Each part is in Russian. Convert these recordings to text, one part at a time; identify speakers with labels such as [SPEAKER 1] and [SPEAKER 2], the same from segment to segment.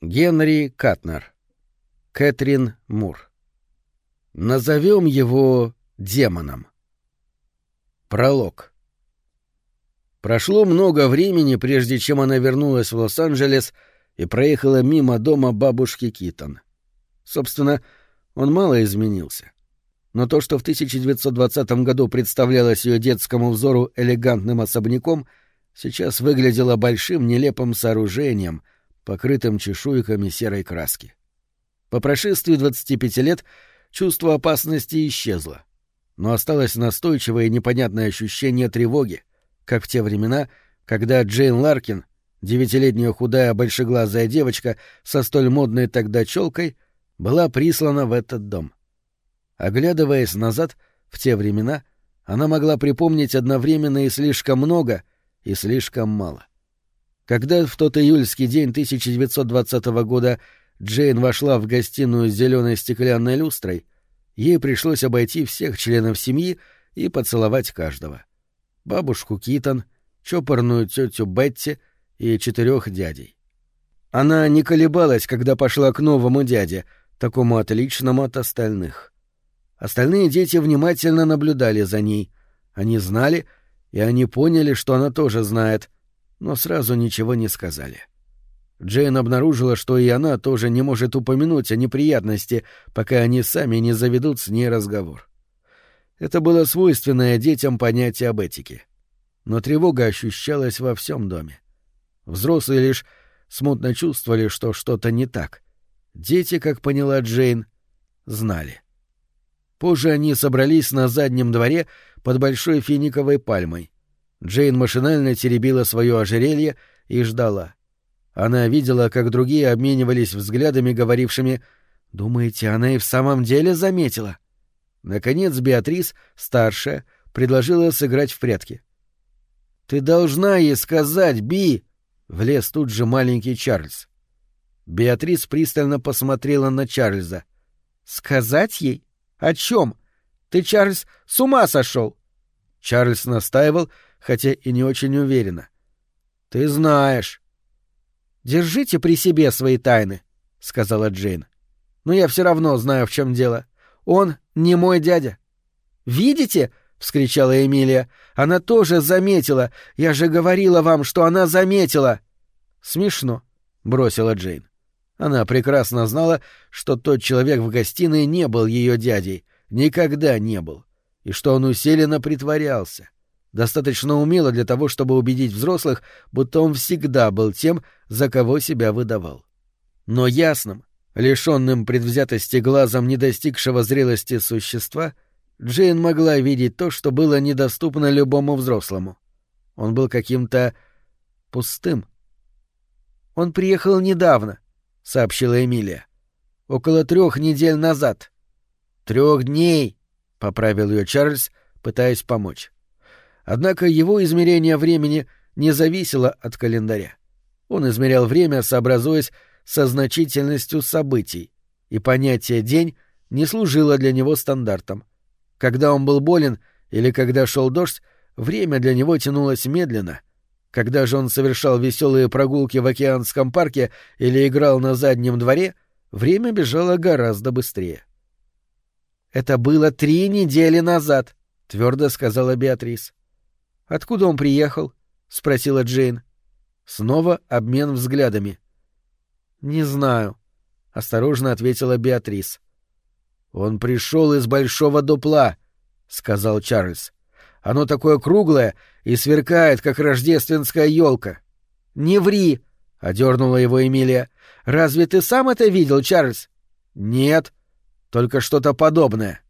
[SPEAKER 1] Генри Катнер. Кэтрин Мур. Назовем его демоном. Пролог. Прошло много времени, прежде чем она вернулась в Лос-Анджелес и проехала мимо дома бабушки Китон. Собственно, он мало изменился. Но то, что в 1920 году представлялось ее детскому взору элегантным особняком, сейчас выглядело большим нелепым сооружением, покрытым чешуйками серой краски. По прошествии 25 лет чувство опасности исчезло, но осталось настойчивое и непонятное ощущение тревоги, как в те времена, когда Джейн Ларкин, девятилетняя худая большеглазая девочка со столь модной тогда челкой, была прислана в этот дом. Оглядываясь назад, в те времена, она могла припомнить одновременно и слишком много, и слишком мало. Когда в тот июльский день 1920 года Джейн вошла в гостиную с зеленой стеклянной люстрой, ей пришлось обойти всех членов семьи и поцеловать каждого. Бабушку Китон, чопорную тетю Бетти и четырех дядей. Она не колебалась, когда пошла к новому дяде, такому отличному от остальных. Остальные дети внимательно наблюдали за ней. Они знали, и они поняли, что она тоже знает, но сразу ничего не сказали. Джейн обнаружила, что и она тоже не может упомянуть о неприятности, пока они сами не заведут с ней разговор. Это было свойственное детям понятие об этике. Но тревога ощущалась во всем доме. Взрослые лишь смутно чувствовали, что что-то не так. Дети, как поняла Джейн, знали. Позже они собрались на заднем дворе под большой финиковой пальмой. Джейн машинально теребила свое ожерелье и ждала. Она видела, как другие обменивались взглядами, говорившими «Думаете, она и в самом деле заметила?» Наконец Беатрис, старшая, предложила сыграть в прятки. «Ты должна ей сказать, Би!» — влез тут же маленький Чарльз. Беатрис пристально посмотрела на Чарльза. «Сказать ей? О чем? Ты, Чарльз, с ума сошел!» Чарльз настаивал, хотя и не очень уверенно. «Ты знаешь». «Держите при себе свои тайны», — сказала Джейн. «Но я все равно знаю, в чем дело. Он не мой дядя». «Видите?» — вскричала Эмилия. «Она тоже заметила. Я же говорила вам, что она заметила». «Смешно», — бросила Джейн. Она прекрасно знала, что тот человек в гостиной не был ее дядей, никогда не был, и что он усиленно притворялся. Достаточно умело для того, чтобы убедить взрослых, будто он всегда был тем, за кого себя выдавал. Но ясным, лишенным предвзятости глазом не достигшего зрелости существа, Джейн могла видеть то, что было недоступно любому взрослому. Он был каким-то пустым. Он приехал недавно, — сообщила Эмилия. «Около трех недель назад». «Трех дней», — поправил ее Чарльз, пытаясь помочь. Однако его измерение времени не зависело от календаря. Он измерял время, сообразуясь со значительностью событий, и понятие «день» не служило для него стандартом. Когда он был болен или когда шел дождь, время для него тянулось медленно — когда же он совершал веселые прогулки в океанском парке или играл на заднем дворе, время бежало гораздо быстрее. «Это было три недели назад», — твердо сказала Беатрис. «Откуда он приехал?» — спросила Джейн. Снова обмен взглядами. «Не знаю», — осторожно ответила Беатрис. «Он пришел из большого дупла», — сказал Чарльз. Оно такое круглое и сверкает, как рождественская елка. Не ври, одернула его Эмилия. Разве ты сам это видел, Чарльз? Нет, только что-то подобное.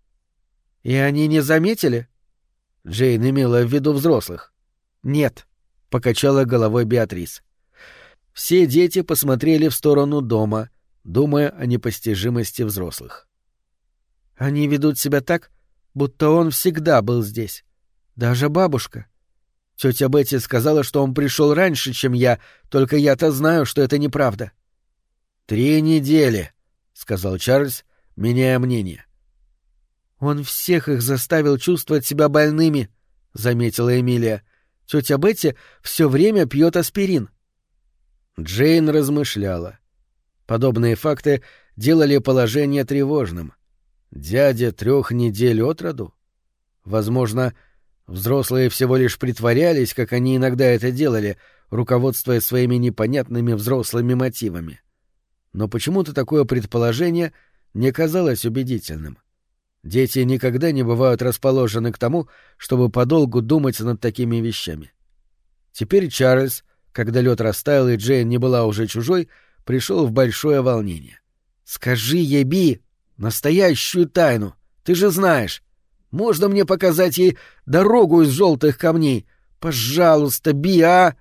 [SPEAKER 1] И они не заметили? Джейн имела в виду взрослых. Нет, покачала головой Беатрис. Все дети посмотрели в сторону дома, думая о непостижимости взрослых. Они ведут себя так, будто он всегда был здесь, даже бабушка. Тетя Бетти сказала, что он пришел раньше, чем я, только я-то знаю, что это неправда. Три недели, сказал Чарльз, меняя мнение. Он всех их заставил чувствовать себя больными, заметила Эмилия. Тетя Бетти все время пьет аспирин. Джейн размышляла. Подобные факты делали положение тревожным. Дядя трех недель от роду? Возможно, взрослые всего лишь притворялись, как они иногда это делали, руководствуясь своими непонятными взрослыми мотивами. Но почему-то такое предположение не казалось убедительным. Дети никогда не бывают расположены к тому, чтобы подолгу думать над такими вещами. Теперь Чарльз, когда лед растаял и Джейн не была уже чужой, пришел в большое волнение. «Скажи ей, Би, настоящую тайну. Ты же знаешь. Можно мне показать ей дорогу из желтых камней? Пожалуйста, Би, а!»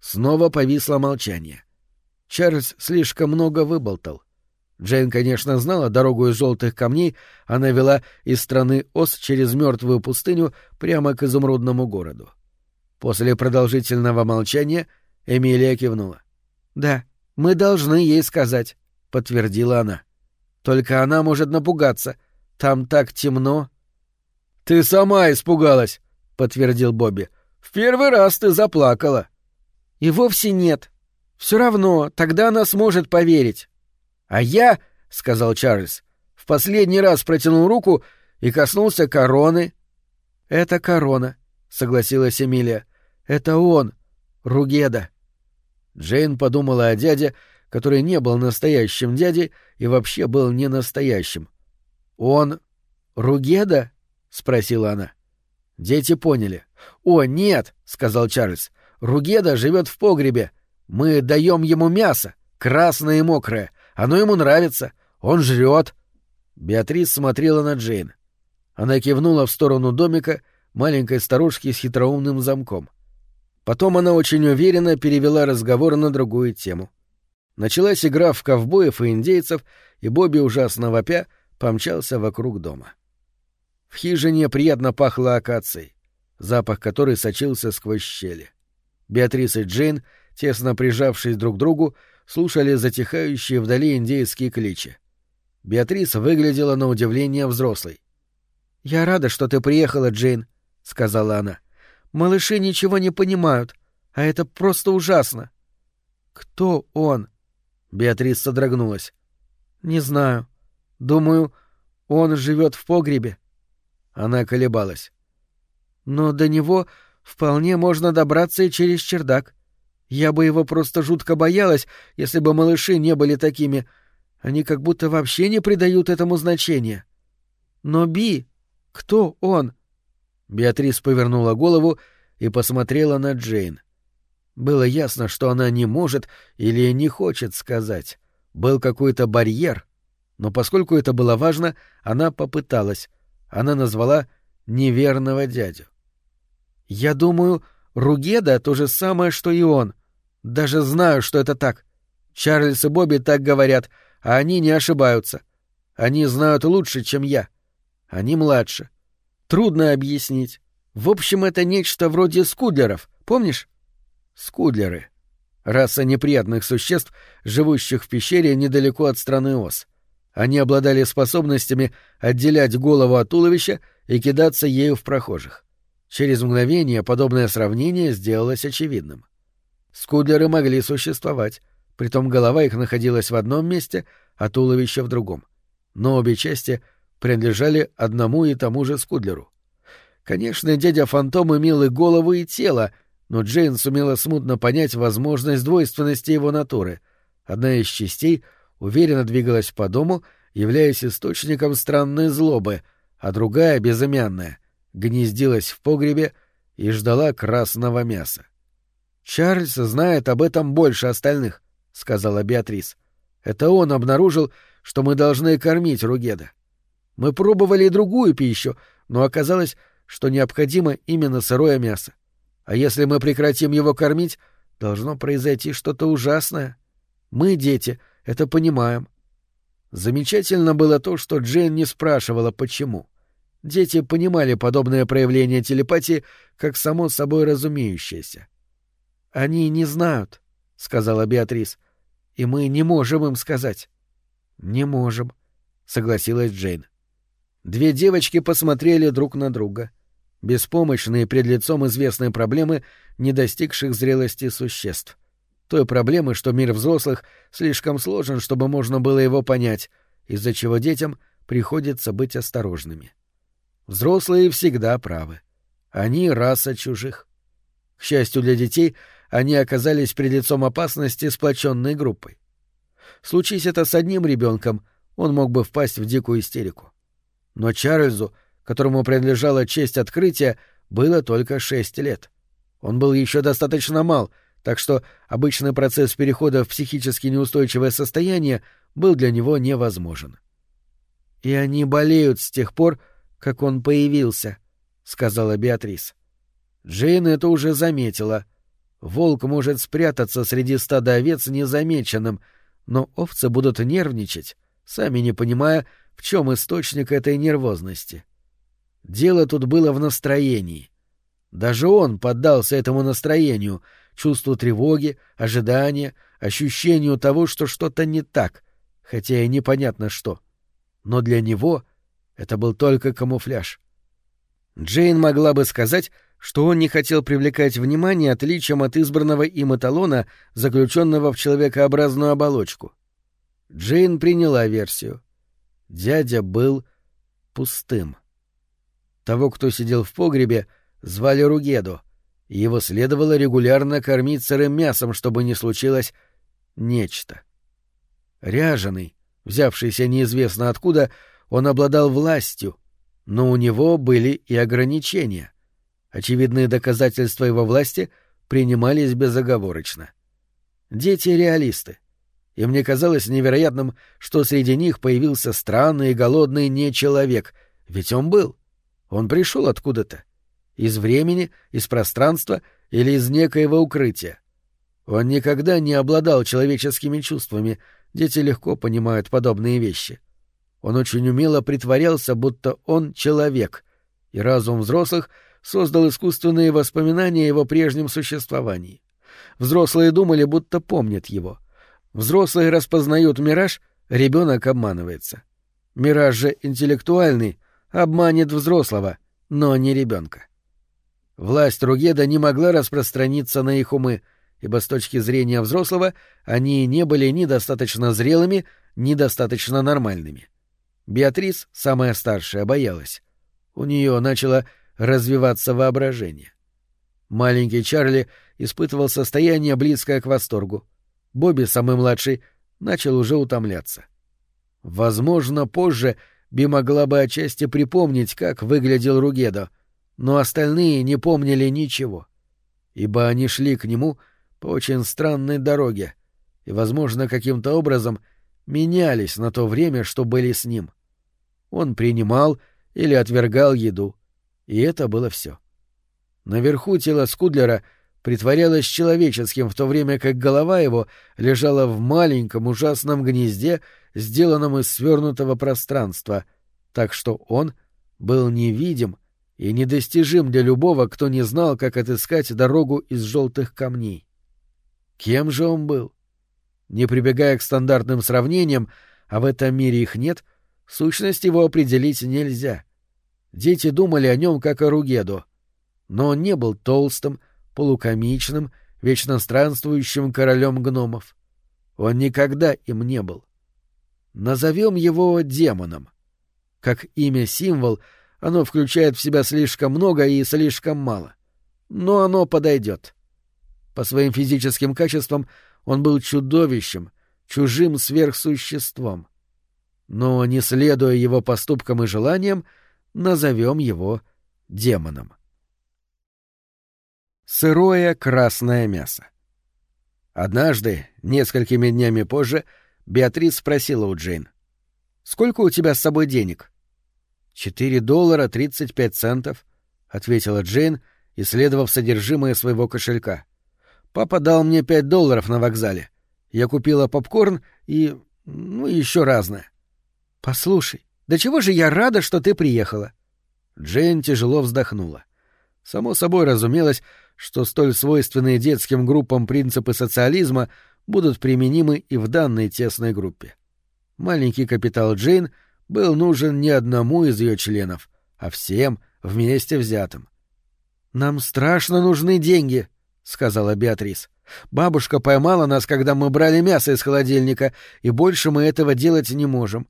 [SPEAKER 1] Снова повисло молчание. Чарльз слишком много выболтал. Джейн, конечно, знала дорогу из желтых камней, она вела из страны Ос через мертвую пустыню прямо к изумрудному городу. После продолжительного молчания Эмилия кивнула. «Да, мы должны ей сказать», — подтвердила она. «Только она может напугаться. Там так темно». «Ты сама испугалась», — подтвердил Бобби. «В первый раз ты заплакала». «И вовсе нет. Все равно, тогда она сможет поверить». «А я, — сказал Чарльз, — в последний раз протянул руку и коснулся короны». «Это корона», — согласилась Эмилия. «Это он, Ругеда». Джейн подумала о дяде, который не был настоящим дядей и вообще был не настоящим. «Он Ругеда?» — спросила она. Дети поняли. «О, нет!» — сказал Чарльз. «Ругеда живет в погребе. Мы даем ему мясо, красное и мокрое. Оно ему нравится. Он жрет. Беатрис смотрела на Джейн. Она кивнула в сторону домика маленькой старушки с хитроумным замком. Потом она очень уверенно перевела разговор на другую тему. Началась игра в ковбоев и индейцев, и Бобби, ужасно вопя, помчался вокруг дома. В хижине приятно пахло акацией, запах которой сочился сквозь щели. Беатрис и Джейн, тесно прижавшись друг к другу, слушали затихающие вдали индейские кличи. Беатрис выглядела на удивление взрослой. «Я рада, что ты приехала, Джейн», — сказала она. «Малыши ничего не понимают, а это просто ужасно». «Кто он?» Беатрис содрогнулась. «Не знаю. Думаю, он живет в погребе». Она колебалась. «Но до него вполне можно добраться и через чердак. Я бы его просто жутко боялась, если бы малыши не были такими. Они как будто вообще не придают этому значения. Но Би, кто он? Беатрис повернула голову и посмотрела на Джейн. Было ясно, что она не может или не хочет сказать. Был какой-то барьер. Но поскольку это было важно, она попыталась. Она назвала неверного дядю. «Я думаю, Ругеда — то же самое, что и он. Даже знаю, что это так. Чарльз и Бобби так говорят, а они не ошибаются. Они знают лучше, чем я. Они младше. Трудно объяснить. В общем, это нечто вроде скудлеров, помнишь? Скудлеры. Раса неприятных существ, живущих в пещере недалеко от страны Ос. Они обладали способностями отделять голову от туловища и кидаться ею в прохожих. Через мгновение подобное сравнение сделалось очевидным. Скудлеры могли существовать, притом голова их находилась в одном месте, а туловище в другом. Но обе части принадлежали одному и тому же Скудлеру. Конечно, дядя Фантом имел и голову, и тело, но Джейн сумела смутно понять возможность двойственности его натуры. Одна из частей уверенно двигалась по дому, являясь источником странной злобы, а другая, безымянная, гнездилась в погребе и ждала красного мяса. «Чарльз знает об этом больше остальных», — сказала Беатрис. «Это он обнаружил, что мы должны кормить Ругеда. Мы пробовали и другую пищу, но оказалось, что необходимо именно сырое мясо. А если мы прекратим его кормить, должно произойти что-то ужасное. Мы, дети, это понимаем». Замечательно было то, что Джейн не спрашивала, почему. Дети понимали подобное проявление телепатии как само собой разумеющееся. Они не знают, сказала Беатрис. И мы не можем им сказать. Не можем, согласилась Джейн. Две девочки посмотрели друг на друга, беспомощные пред лицом известной проблемы не достигших зрелости существ. той проблемы, что мир взрослых слишком сложен, чтобы можно было его понять, из-за чего детям приходится быть осторожными. Взрослые всегда правы. Они — раса чужих. К счастью для детей, они оказались перед лицом опасности сплоченной группой. Случись это с одним ребенком, он мог бы впасть в дикую истерику. Но Чарльзу, которому принадлежала честь открытия, было только шесть лет. Он был еще достаточно мал, так что обычный процесс перехода в психически неустойчивое состояние был для него невозможен. «И они болеют с тех пор, как он появился», — сказала Беатрис. Джейн это уже заметила. Волк может спрятаться среди стада овец незамеченным, но овцы будут нервничать, сами не понимая, в чем источник этой нервозности. Дело тут было в настроении. Даже он поддался этому настроению, чувству тревоги, ожидания, ощущению того, что что-то не так, хотя и непонятно что. Но для него это был только камуфляж. Джейн могла бы сказать, что он не хотел привлекать внимание отличием от избранного им эталона, заключенного в человекообразную оболочку. Джейн приняла версию. Дядя был пустым. Того, кто сидел в погребе, звали Ругедо, его следовало регулярно кормить сырым мясом, чтобы не случилось нечто. Ряженый, взявшийся неизвестно откуда, он обладал властью, но у него были и ограничения — Очевидные доказательства его власти принимались безоговорочно. Дети — реалисты. И мне казалось невероятным, что среди них появился странный и голодный нечеловек, ведь он был. Он пришел откуда-то. Из времени, из пространства или из некоего укрытия. Он никогда не обладал человеческими чувствами, дети легко понимают подобные вещи. Он очень умело притворялся, будто он человек, и разум взрослых — создал искусственные воспоминания о его прежнем существовании. Взрослые думали, будто помнят его. Взрослые распознают мираж, ребенок обманывается. Мираж же интеллектуальный обманет взрослого, но не ребенка. Власть Ругеда не могла распространиться на их умы, ибо с точки зрения взрослого они не были ни достаточно зрелыми, ни достаточно нормальными. Беатрис, самая старшая, боялась. У нее начало развиваться воображение. Маленький Чарли испытывал состояние, близкое к восторгу. Бобби, самый младший, начал уже утомляться. Возможно, позже Би могла бы отчасти припомнить, как выглядел Ругедо, но остальные не помнили ничего, ибо они шли к нему по очень странной дороге и, возможно, каким-то образом менялись на то время, что были с ним. Он принимал или отвергал еду, и это было все. Наверху тело Скудлера притворялось человеческим, в то время как голова его лежала в маленьком ужасном гнезде, сделанном из свернутого пространства, так что он был невидим и недостижим для любого, кто не знал, как отыскать дорогу из желтых камней. Кем же он был? Не прибегая к стандартным сравнениям, а в этом мире их нет, сущность его определить нельзя — Дети думали о нем как о Ругеду. Но он не был толстым, полукомичным, вечно странствующим королем гномов. Он никогда им не был. Назовем его демоном. Как имя-символ, оно включает в себя слишком много и слишком мало. Но оно подойдет. По своим физическим качествам он был чудовищем, чужим сверхсуществом. Но, не следуя его поступкам и желаниям, назовем его демоном. Сырое красное мясо. Однажды, несколькими днями позже, Беатрис спросила у Джейн. «Сколько у тебя с собой денег?» «Четыре доллара тридцать пять центов», — ответила Джейн, исследовав содержимое своего кошелька. «Папа дал мне пять долларов на вокзале. Я купила попкорн и... ну, еще разное». «Послушай, да чего же я рада, что ты приехала. Джейн тяжело вздохнула. Само собой разумелось, что столь свойственные детским группам принципы социализма будут применимы и в данной тесной группе. Маленький капитал Джейн был нужен не одному из ее членов, а всем вместе взятым. «Нам страшно нужны деньги», — сказала Беатрис. Бабушка поймала нас, когда мы брали мясо из холодильника, и больше мы этого делать не можем.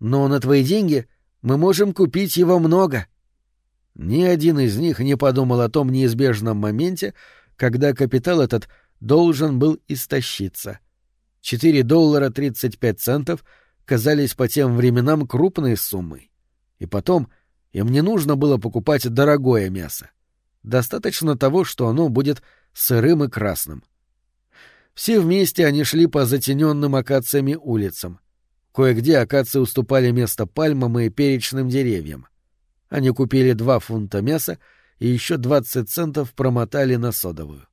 [SPEAKER 1] Но на твои деньги мы можем купить его много. Ни один из них не подумал о том неизбежном моменте, когда капитал этот должен был истощиться. Четыре доллара тридцать пять центов казались по тем временам крупной суммой. И потом им не нужно было покупать дорогое мясо. Достаточно того, что оно будет сырым и красным. Все вместе они шли по затененным акациями улицам. Кое-где акации уступали место пальмам и перечным деревьям. Они купили два фунта мяса и еще двадцать центов промотали на содовую.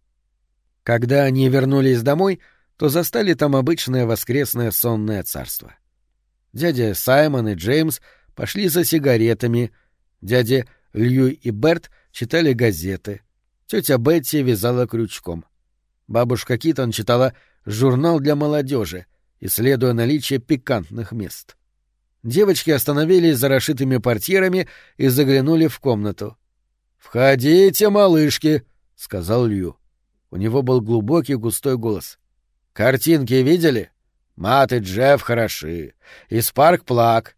[SPEAKER 1] Когда они вернулись домой, то застали там обычное воскресное сонное царство. Дядя Саймон и Джеймс пошли за сигаретами, дядя Лью и Берт читали газеты, тетя Бетти вязала крючком — Бабушка Китон читала журнал для молодежи, исследуя наличие пикантных мест. Девочки остановились за расшитыми портьерами и заглянули в комнату. «Входите, малышки!» — сказал Лью. У него был глубокий густой голос. «Картинки видели? Мат и Джефф хороши. И Спарк Плак».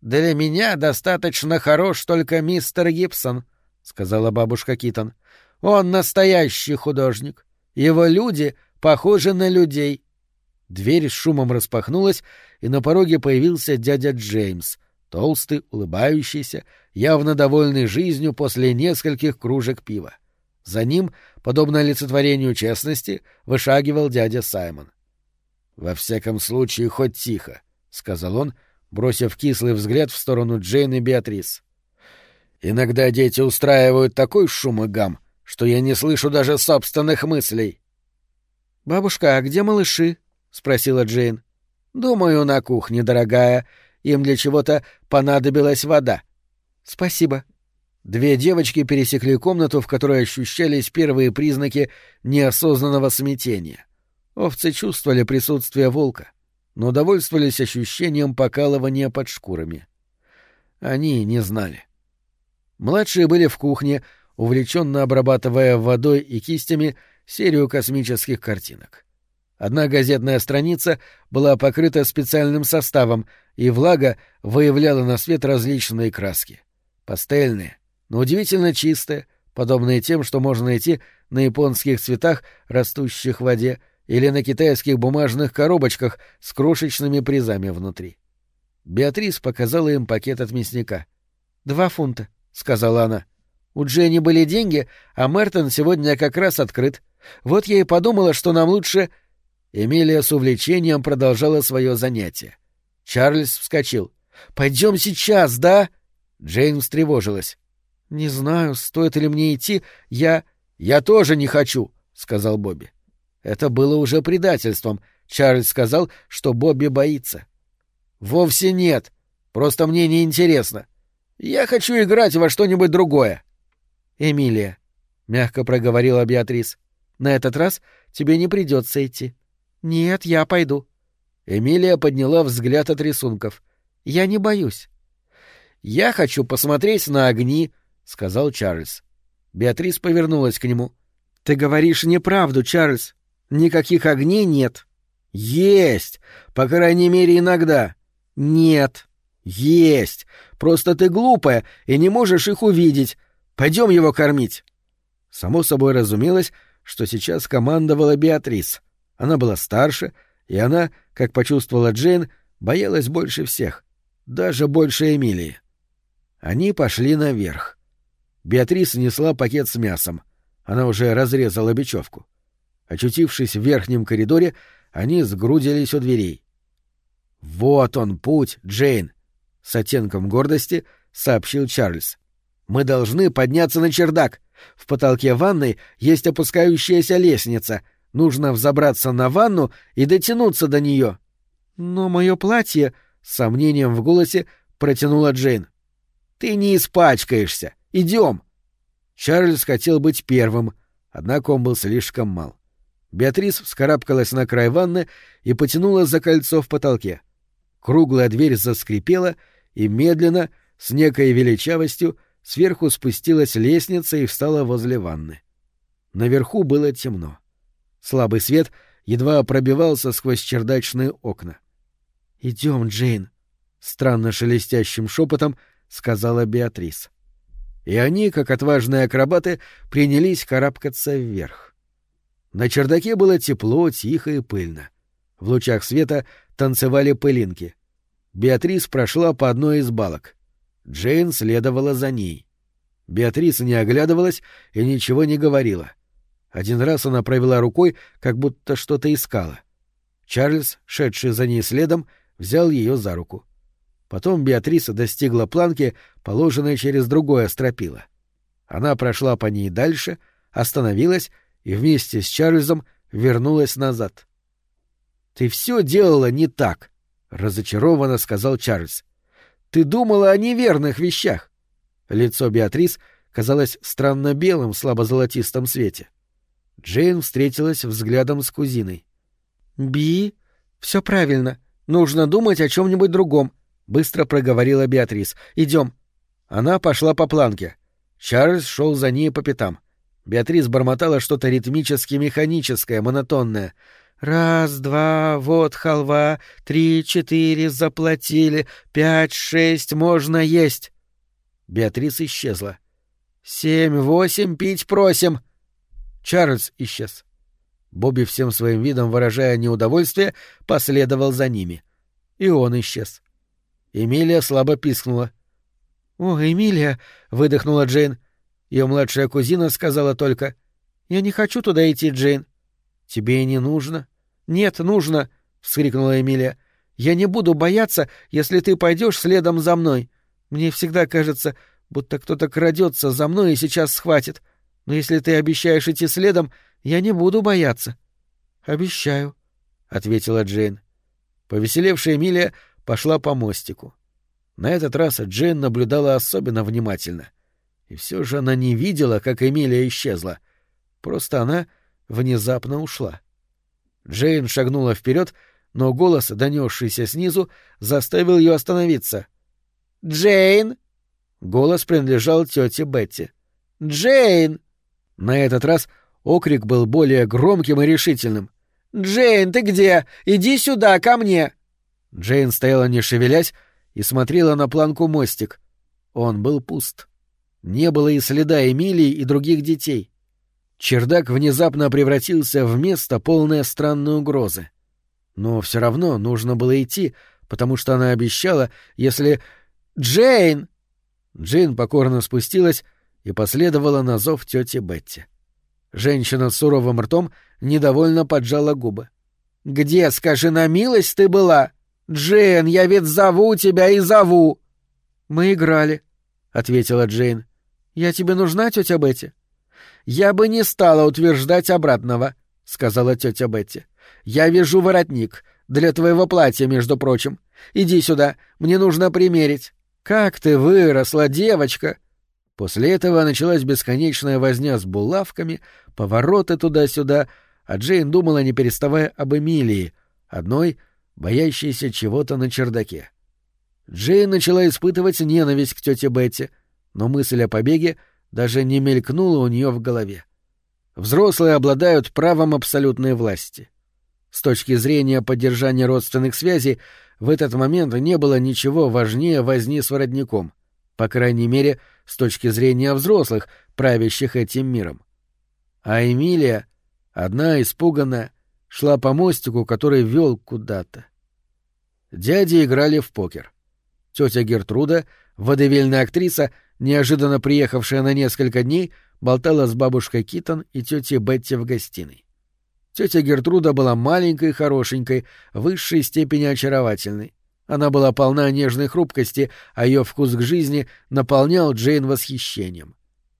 [SPEAKER 1] «Для меня достаточно хорош только мистер Гибсон», — сказала бабушка Китон. «Он настоящий художник. Его люди похожи на людей. Дверь с шумом распахнулась, и на пороге появился дядя Джеймс, толстый, улыбающийся, явно довольный жизнью после нескольких кружек пива. За ним, подобно олицетворению честности, вышагивал дядя Саймон. «Во всяком случае, хоть тихо», — сказал он, бросив кислый взгляд в сторону Джейн и Беатрис. «Иногда дети устраивают такой шум и гам, что я не слышу даже собственных мыслей. «Бабушка, а где малыши?» — спросила Джейн. «Думаю, на кухне, дорогая. Им для чего-то понадобилась вода». «Спасибо». Две девочки пересекли комнату, в которой ощущались первые признаки неосознанного смятения. Овцы чувствовали присутствие волка, но довольствовались ощущением покалывания под шкурами. Они не знали. Младшие были в кухне, увлеченно обрабатывая водой и кистями серию космических картинок. Одна газетная страница была покрыта специальным составом, и влага выявляла на свет различные краски. Пастельные, но удивительно чистые, подобные тем, что можно найти на японских цветах, растущих в воде, или на китайских бумажных коробочках с крошечными призами внутри. Беатрис показала им пакет от мясника. «Два фунта», — сказала она. У Дженни были деньги, а Мертон сегодня как раз открыт. Вот я и подумала, что нам лучше...» Эмилия с увлечением продолжала свое занятие. Чарльз вскочил. «Пойдем сейчас, да?» Джейн встревожилась. «Не знаю, стоит ли мне идти. Я...» «Я тоже не хочу», — сказал Бобби. Это было уже предательством. Чарльз сказал, что Бобби боится. «Вовсе нет. Просто мне не интересно. Я хочу играть во что-нибудь другое». «Эмилия», — мягко проговорила Беатрис, — «на этот раз тебе не придется идти». «Нет, я пойду». Эмилия подняла взгляд от рисунков. «Я не боюсь». «Я хочу посмотреть на огни», — сказал Чарльз. Беатрис повернулась к нему. «Ты говоришь неправду, Чарльз. Никаких огней нет». «Есть! По крайней мере, иногда». «Нет». «Есть! Просто ты глупая и не можешь их увидеть. Пойдем его кормить. Само собой разумелось, что сейчас командовала Беатрис. Она была старше, и она, как почувствовала Джейн, боялась больше всех, даже больше Эмилии. Они пошли наверх. Беатрис несла пакет с мясом. Она уже разрезала бечевку. Очутившись в верхнем коридоре, они сгрудились у дверей. «Вот он путь, Джейн!» — с оттенком гордости сообщил Чарльз. Мы должны подняться на чердак. В потолке ванной есть опускающаяся лестница. Нужно взобраться на ванну и дотянуться до нее. Но мое платье, с сомнением в голосе, протянула Джейн. Ты не испачкаешься. Идем. Чарльз хотел быть первым, однако он был слишком мал. Беатрис вскарабкалась на край ванны и потянула за кольцо в потолке. Круглая дверь заскрипела и медленно, с некой величавостью, Сверху спустилась лестница и встала возле ванны. Наверху было темно. Слабый свет едва пробивался сквозь чердачные окна. Идем, Джейн, странно шелестящим шепотом сказала Беатрис. И они, как отважные акробаты, принялись карабкаться вверх. На чердаке было тепло, тихо и пыльно. В лучах света танцевали пылинки. Беатрис прошла по одной из балок. Джейн следовала за ней. Беатрис не оглядывалась и ничего не говорила. Один раз она провела рукой, как будто что-то искала. Чарльз, шедший за ней следом, взял ее за руку. Потом Беатриса достигла планки, положенной через другое стропило. Она прошла по ней дальше, остановилась и вместе с Чарльзом вернулась назад. «Ты все делала не так», — разочарованно сказал Чарльз. «Ты думала о неверных вещах». Лицо Беатрис казалось странно белым в слабо-золотистом свете. Джейн встретилась взглядом с кузиной. «Би, все правильно. Нужно думать о чем-нибудь другом», — быстро проговорила Беатрис. Идем. Она пошла по планке. Чарльз шел за ней по пятам. Беатрис бормотала что-то ритмически механическое, монотонное. Раз, два, вот халва, три, четыре, заплатили, пять, шесть, можно есть. Беатрис исчезла. Семь, восемь, пить просим. Чарльз исчез. Бобби всем своим видом, выражая неудовольствие, последовал за ними. И он исчез. Эмилия слабо пискнула. «О, Эмилия!» — выдохнула Джейн. Ее младшая кузина сказала только. «Я не хочу туда идти, Джейн». «Тебе и не нужно». «Нет, нужно!» — вскрикнула Эмилия. «Я не буду бояться, если ты пойдешь следом за мной. Мне всегда кажется, будто кто-то крадется за мной и сейчас схватит. Но если ты обещаешь идти следом, я не буду бояться. Обещаю, ответила Джейн. Повеселевшая Эмилия пошла по мостику. На этот раз Джейн наблюдала особенно внимательно. И все же она не видела, как Эмилия исчезла. Просто она внезапно ушла. Джейн шагнула вперед, но голос, донесшийся снизу, заставил ее остановиться. «Джейн!» Голос принадлежал тете Бетти. «Джейн!» На этот раз окрик был более громким и решительным. «Джейн, ты где? Иди сюда, ко мне!» Джейн стояла не шевелясь и смотрела на планку мостик. Он был пуст. Не было и следа Эмилии и других детей. Чердак внезапно превратился в место, полное странной угрозы. Но все равно нужно было идти, потому что она обещала, если... «Джейн!» Джейн покорно спустилась и последовала на зов тети Бетти. Женщина с суровым ртом недовольно поджала губы. «Где, скажи на милость, ты была? Джейн, я ведь зову тебя и зову!» «Мы играли», — ответила Джейн. «Я тебе нужна, тетя Бетти?» «Я бы не стала утверждать обратного», — сказала тетя Бетти. «Я вижу воротник. Для твоего платья, между прочим. Иди сюда, мне нужно примерить. Как ты выросла, девочка!» После этого началась бесконечная возня с булавками, повороты туда-сюда, а Джейн думала, не переставая, об Эмилии, одной, боящейся чего-то на чердаке. Джейн начала испытывать ненависть к тете Бетти, но мысль о побеге даже не мелькнула у нее в голове. Взрослые обладают правом абсолютной власти. С точки зрения поддержания родственных связей, в этот момент не было ничего важнее возни с воротником, по крайней мере, с точки зрения взрослых, правящих этим миром. А Эмилия, одна испуганная, шла по мостику, который вел куда-то. Дяди играли в покер. Тетя Гертруда, водевильная актриса, неожиданно приехавшая на несколько дней, болтала с бабушкой Китон и тетей Бетти в гостиной. Тетя Гертруда была маленькой хорошенькой, высшей степени очаровательной. Она была полна нежной хрупкости, а ее вкус к жизни наполнял Джейн восхищением.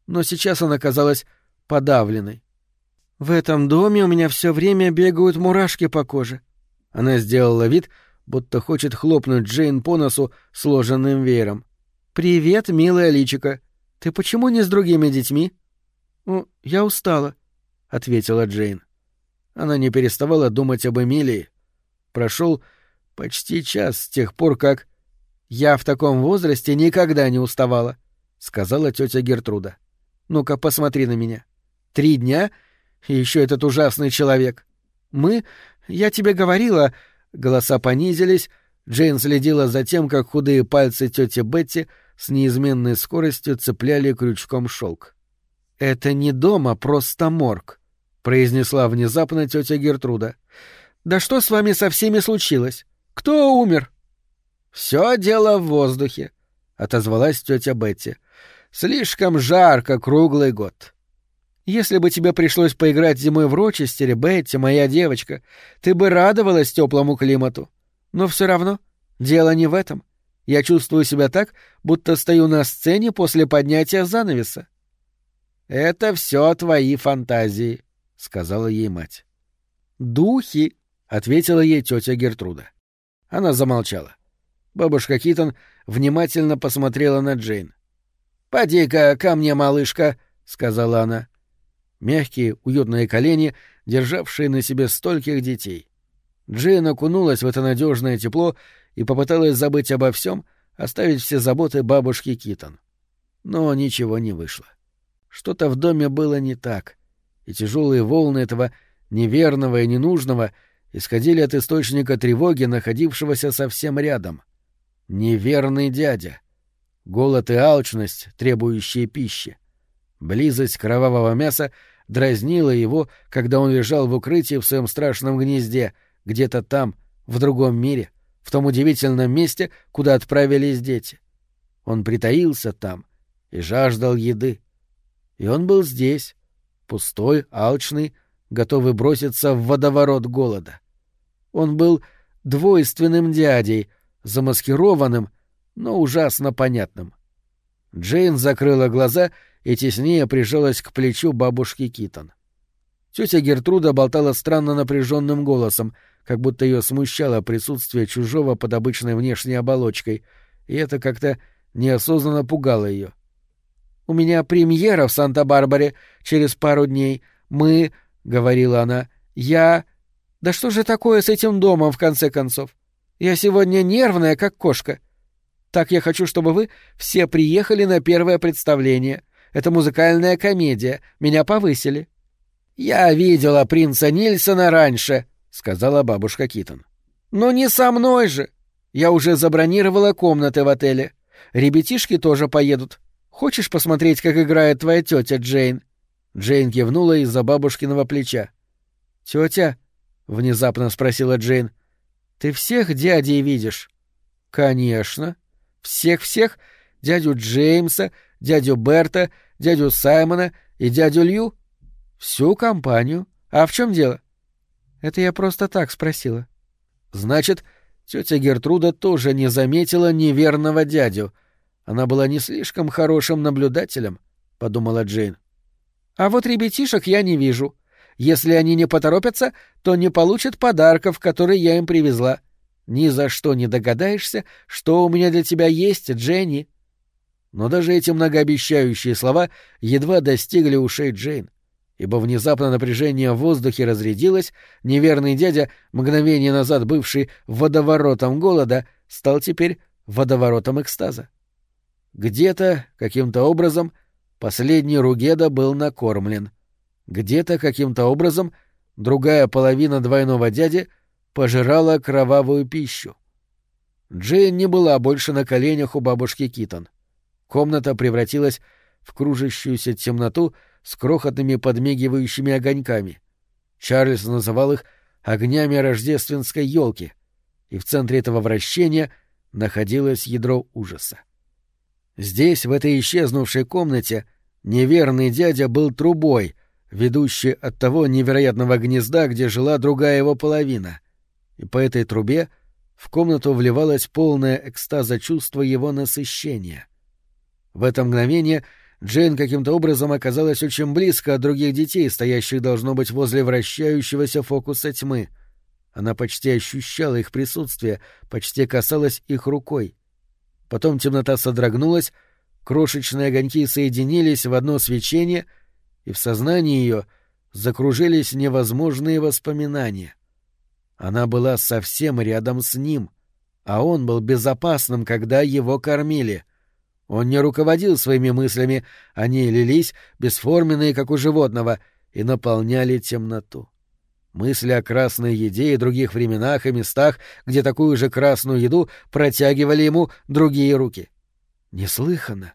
[SPEAKER 1] Но сейчас она казалась подавленной. «В этом доме у меня все время бегают мурашки по коже». Она сделала вид, будто хочет хлопнуть Джейн по носу сложенным веером. «Привет, милая личика. Ты почему не с другими детьми?» «О, я устала», — ответила Джейн. Она не переставала думать об Эмилии. Прошел Почти час с тех пор, как... Я в таком возрасте никогда не уставала, — сказала тетя Гертруда. Ну-ка, посмотри на меня. Три дня,
[SPEAKER 2] И еще этот ужасный человек. Мы... Я тебе говорила... Голоса понизились. Джейн следила за тем, как худые пальцы тети Бетти с неизменной скоростью цепляли крючком шелк. «Это не дом, а просто морг», — произнесла внезапно тетя Гертруда. «Да что с вами со всеми случилось? Кто умер?» «Все дело в воздухе», — отозвалась тетя Бетти. «Слишком жарко круглый год». «Если бы тебе пришлось поиграть зимой в Рочестере, Бетти, моя девочка, ты бы радовалась теплому климату. Но все равно дело не в этом. Я чувствую себя так, будто стою на сцене после поднятия занавеса». «Это все твои фантазии», — сказала ей мать. «Духи», — ответила ей тетя Гертруда. Она замолчала. Бабушка Китон внимательно посмотрела на Джейн. «Поди-ка ко мне, малышка», — сказала она. Мягкие, уютные колени, державшие на себе стольких детей. Джейн окунулась в это надежное тепло и попыталась забыть обо всем, оставить все заботы бабушки Китон. Но ничего не вышло. Что-то в доме было не так, и тяжелые волны этого неверного и ненужного исходили от источника тревоги, находившегося совсем рядом. Неверный дядя. Голод и алчность, требующие пищи. Близость кровавого мяса дразнила его, когда он лежал в укрытии в своем страшном гнезде, где-то там, в другом мире, в том удивительном месте, куда отправились дети. Он притаился там и жаждал еды. И он был здесь, пустой, алчный, готовый броситься в водоворот голода. Он был двойственным дядей — замаскированным, но ужасно понятным. Джейн закрыла глаза и теснее прижалась к плечу бабушки Китон. Тетя Гертруда болтала странно напряженным голосом, как будто ее смущало присутствие чужого под обычной внешней оболочкой, и это как-то неосознанно пугало ее. «У меня премьера в Санта-Барбаре через пару дней. Мы...» — говорила она. «Я...» «Да что же такое с этим домом, в конце концов? Я сегодня нервная, как кошка. Так я хочу, чтобы вы все приехали на первое представление. Это музыкальная комедия. Меня повысили. Я видела принца Нильсона раньше, сказала бабушка Китон. Но не со мной же. Я уже забронировала комнаты в отеле. Ребятишки тоже поедут. Хочешь посмотреть, как играет твоя тетя Джейн? Джейн кивнула из-за бабушкиного плеча. Тетя? внезапно спросила Джейн. Ты всех дядей видишь? Конечно. Всех-всех? Дядю Джеймса, дядю Берта, дядю Саймона и дядю Лью? Всю компанию. А в чем дело? Это я просто так спросила. Значит, тетя Гертруда тоже не заметила неверного дядю. Она была не слишком хорошим наблюдателем, подумала Джейн. А вот ребятишек я не вижу. Если они не поторопятся, то не получат подарков, которые я им привезла. Ни за что не догадаешься, что у меня для тебя есть, Дженни. Но даже эти многообещающие слова едва достигли ушей Джейн, ибо внезапно напряжение в воздухе разрядилось, неверный дядя, мгновение назад бывший водоворотом голода, стал теперь водоворотом экстаза. Где-то, каким-то образом, последний Ругеда был накормлен — где-то каким-то образом другая половина двойного дяди пожирала кровавую пищу. Джейн не была больше на коленях у бабушки Китон. Комната превратилась в кружащуюся темноту с крохотными подмигивающими огоньками. Чарльз называл их огнями рождественской елки, и в центре этого вращения находилось ядро ужаса. Здесь, в этой исчезнувшей комнате, неверный дядя был трубой, ведущей от того невероятного гнезда, где жила другая его половина, и по этой трубе в комнату вливалось полное экстаза чувство его насыщения. В это мгновение Джейн каким-то образом оказалась очень близко от других детей, стоящих, должно быть, возле вращающегося фокуса тьмы. Она почти ощущала их присутствие, почти касалась их рукой. Потом темнота содрогнулась, крошечные огоньки соединились в одно свечение — и в сознании ее закружились невозможные воспоминания. Она была совсем рядом с ним, а он был безопасным, когда его кормили. Он не руководил своими мыслями, они лились, бесформенные, как у животного,
[SPEAKER 1] и наполняли темноту. Мысли о красной еде и других временах и местах, где такую же красную еду протягивали ему другие руки. Неслыханно.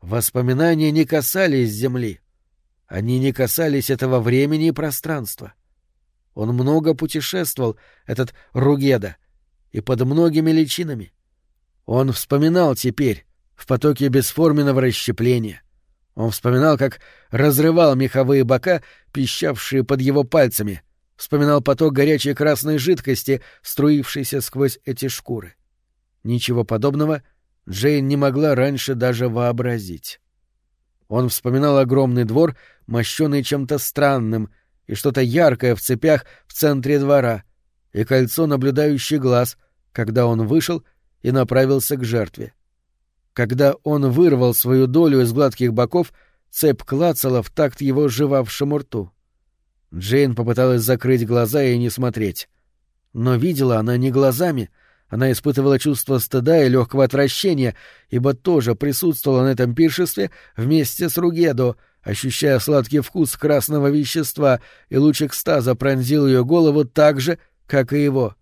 [SPEAKER 1] Воспоминания не касались земли. Они не касались этого времени и пространства. Он много путешествовал, этот Ругеда, и под многими личинами. Он вспоминал теперь, в потоке бесформенного расщепления. Он вспоминал, как разрывал меховые бока, пищавшие под его пальцами, вспоминал поток горячей красной жидкости, струившейся сквозь эти шкуры. Ничего подобного Джейн не могла раньше даже вообразить. Он вспоминал огромный двор, мощенный чем-то странным, и что-то яркое в цепях в центре двора, и кольцо наблюдающий глаз, когда он вышел и направился к жертве. Когда он вырвал свою долю из гладких боков, цепь клацала в такт его жевавшему рту. Джейн попыталась закрыть глаза и не смотреть. Но видела она не глазами, она испытывала чувство стыда и легкого отвращения, ибо тоже присутствовала на этом пиршестве вместе с Ругедо, ощущая сладкий вкус красного вещества, и луч экстаза пронзил ее голову так же, как и его.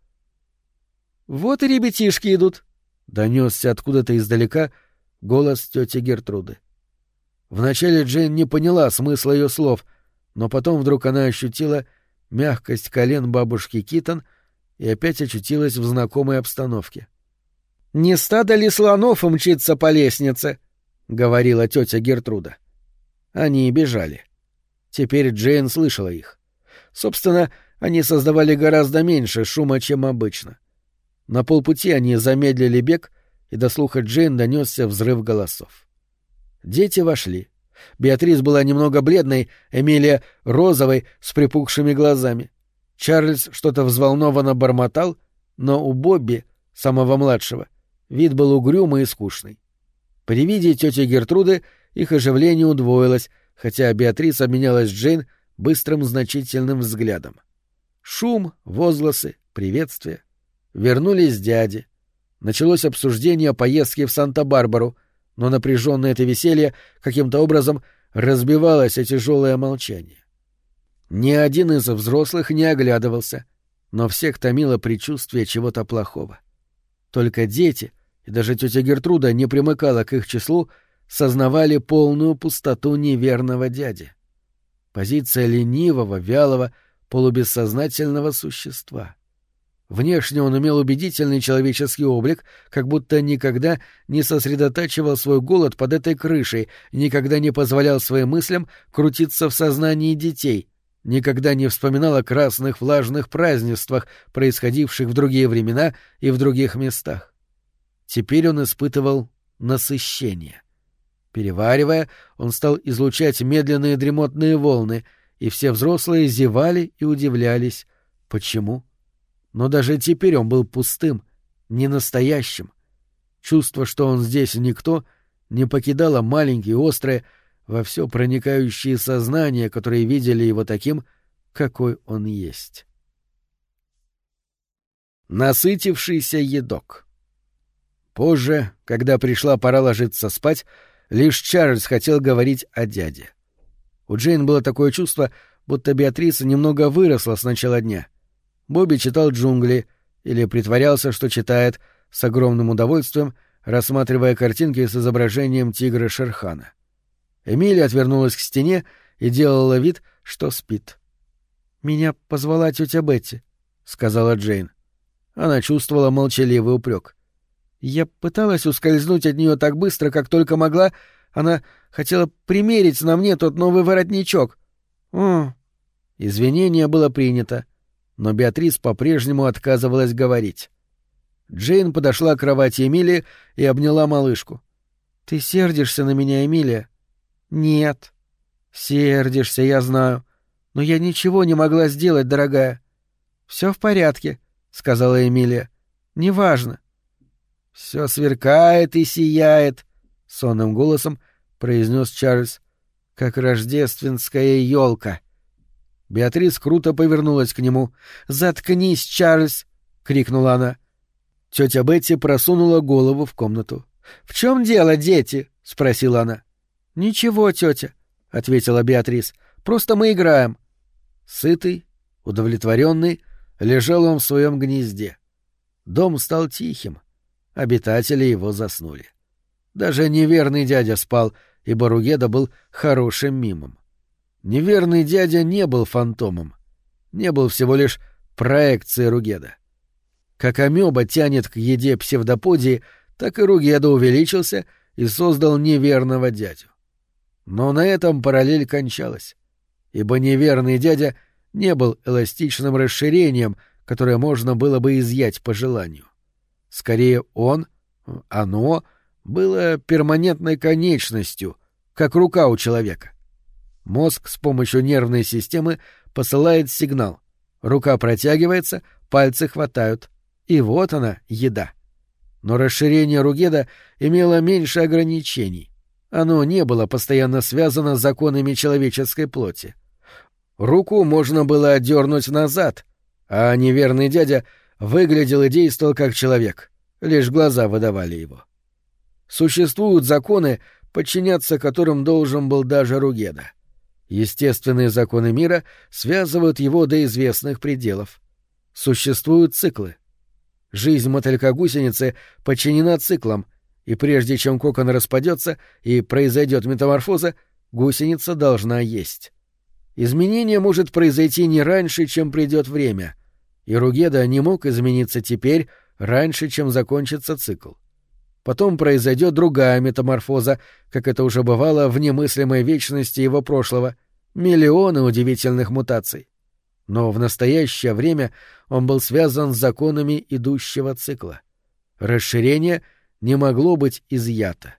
[SPEAKER 1] «Вот и ребятишки идут», — донесся откуда-то издалека голос тети Гертруды. Вначале Джейн не поняла смысла ее слов, но потом вдруг она ощутила мягкость колен бабушки Китон и опять очутилась в знакомой обстановке. «Не стадо ли слонов мчится по лестнице?» — говорила тетя Гертруда. Они бежали. Теперь Джейн слышала их. Собственно, они создавали гораздо меньше шума, чем обычно. На полпути они замедлили бег, и до слуха Джейн донесся взрыв голосов. Дети вошли. Беатрис была немного бледной, Эмилия — розовой, с припухшими глазами. Чарльз что-то взволнованно бормотал, но у Бобби, самого младшего, вид был угрюмый и скучный. При виде тети Гертруды их оживление удвоилось, хотя Беатрис обменялась Джейн быстрым значительным взглядом. Шум, возгласы, приветствия. Вернулись дяди. Началось обсуждение поездки в Санта-Барбару, но напряженное это веселье каким-то образом разбивалось о тяжелое молчание. Ни один из взрослых не оглядывался, но всех томило предчувствие чего-то плохого. Только дети, и даже тетя Гертруда не примыкала к их числу, сознавали полную пустоту неверного дяди. Позиция ленивого, вялого, полубессознательного существа. Внешне он имел убедительный человеческий облик, как будто никогда не сосредотачивал свой голод под этой крышей, никогда не позволял своим мыслям крутиться в сознании детей, никогда не вспоминал о красных влажных празднествах, происходивших в другие времена и в других местах. Теперь он испытывал насыщение. Переваривая, он стал излучать медленные дремотные волны, и все взрослые зевали и удивлялись. Почему? Но даже теперь он был пустым, ненастоящим. Чувство, что он здесь никто, не покидало маленькие, острые, во все проникающие сознания, которые видели его таким, какой он есть. Насытившийся едок. Позже, когда пришла пора ложиться спать, Лишь Чарльз хотел говорить о дяде. У Джейн было такое чувство, будто Беатриса немного выросла с начала дня. Бобби читал «Джунгли» или притворялся, что читает, с огромным удовольствием, рассматривая картинки с изображением тигра Шерхана. Эмилия отвернулась к стене и делала вид, что спит. «Меня позвала тетя Бетти», — сказала Джейн. Она чувствовала молчаливый упрек. Я пыталась ускользнуть от нее так быстро, как только могла. Она хотела примерить на мне тот новый воротничок. О, извинение было принято, но Беатрис по-прежнему отказывалась говорить. Джейн подошла к кровати Эмилии и обняла малышку. «Ты сердишься на меня, Эмилия?» «Нет». «Сердишься, я знаю. Но я ничего не могла сделать, дорогая». «Все в порядке», — сказала Эмилия. «Неважно. Все сверкает и сияет, сонным голосом произнес Чарльз, как рождественская елка. Беатрис круто повернулась к нему. Заткнись, Чарльз! крикнула она. Тетя Бетти просунула голову в комнату. В чем дело, дети? спросила она. Ничего, тетя, ответила Беатрис.
[SPEAKER 2] Просто мы играем». Сытый, удовлетворенный, лежал он в своем гнезде. Дом стал тихим. Обитатели его заснули. Даже неверный дядя спал, ибо Ругеда был хорошим мимом. Неверный дядя не был фантомом. Не был всего лишь проекцией Ругеда. Как амеба тянет к еде псевдоподии, так и Ругеда увеличился и создал неверного дядю. Но на этом параллель кончалась, ибо неверный дядя не был эластичным расширением, которое можно было бы изъять по желанию. Скорее он, оно, было перманентной конечностью, как рука у человека. Мозг с помощью нервной системы посылает сигнал. Рука протягивается, пальцы хватают. И вот она, еда. Но расширение Ругеда имело меньше ограничений. Оно не было постоянно связано с законами человеческой плоти. Руку можно было отдернуть назад, а неверный дядя выглядел и действовал как человек, лишь глаза выдавали его. Существуют законы, подчиняться которым должен был даже Ругеда. Естественные законы мира связывают его до известных пределов. Существуют циклы. Жизнь мотылька-гусеницы подчинена циклам, и прежде чем кокон распадется и произойдет метаморфоза, гусеница должна есть. Изменение может произойти не раньше, чем придет время, и Ругеда не мог измениться теперь раньше, чем закончится цикл. Потом произойдет другая метаморфоза, как это уже бывало в немыслимой вечности его прошлого. Миллионы удивительных мутаций. Но в настоящее время он был связан с законами идущего цикла. Расширение не могло быть изъято.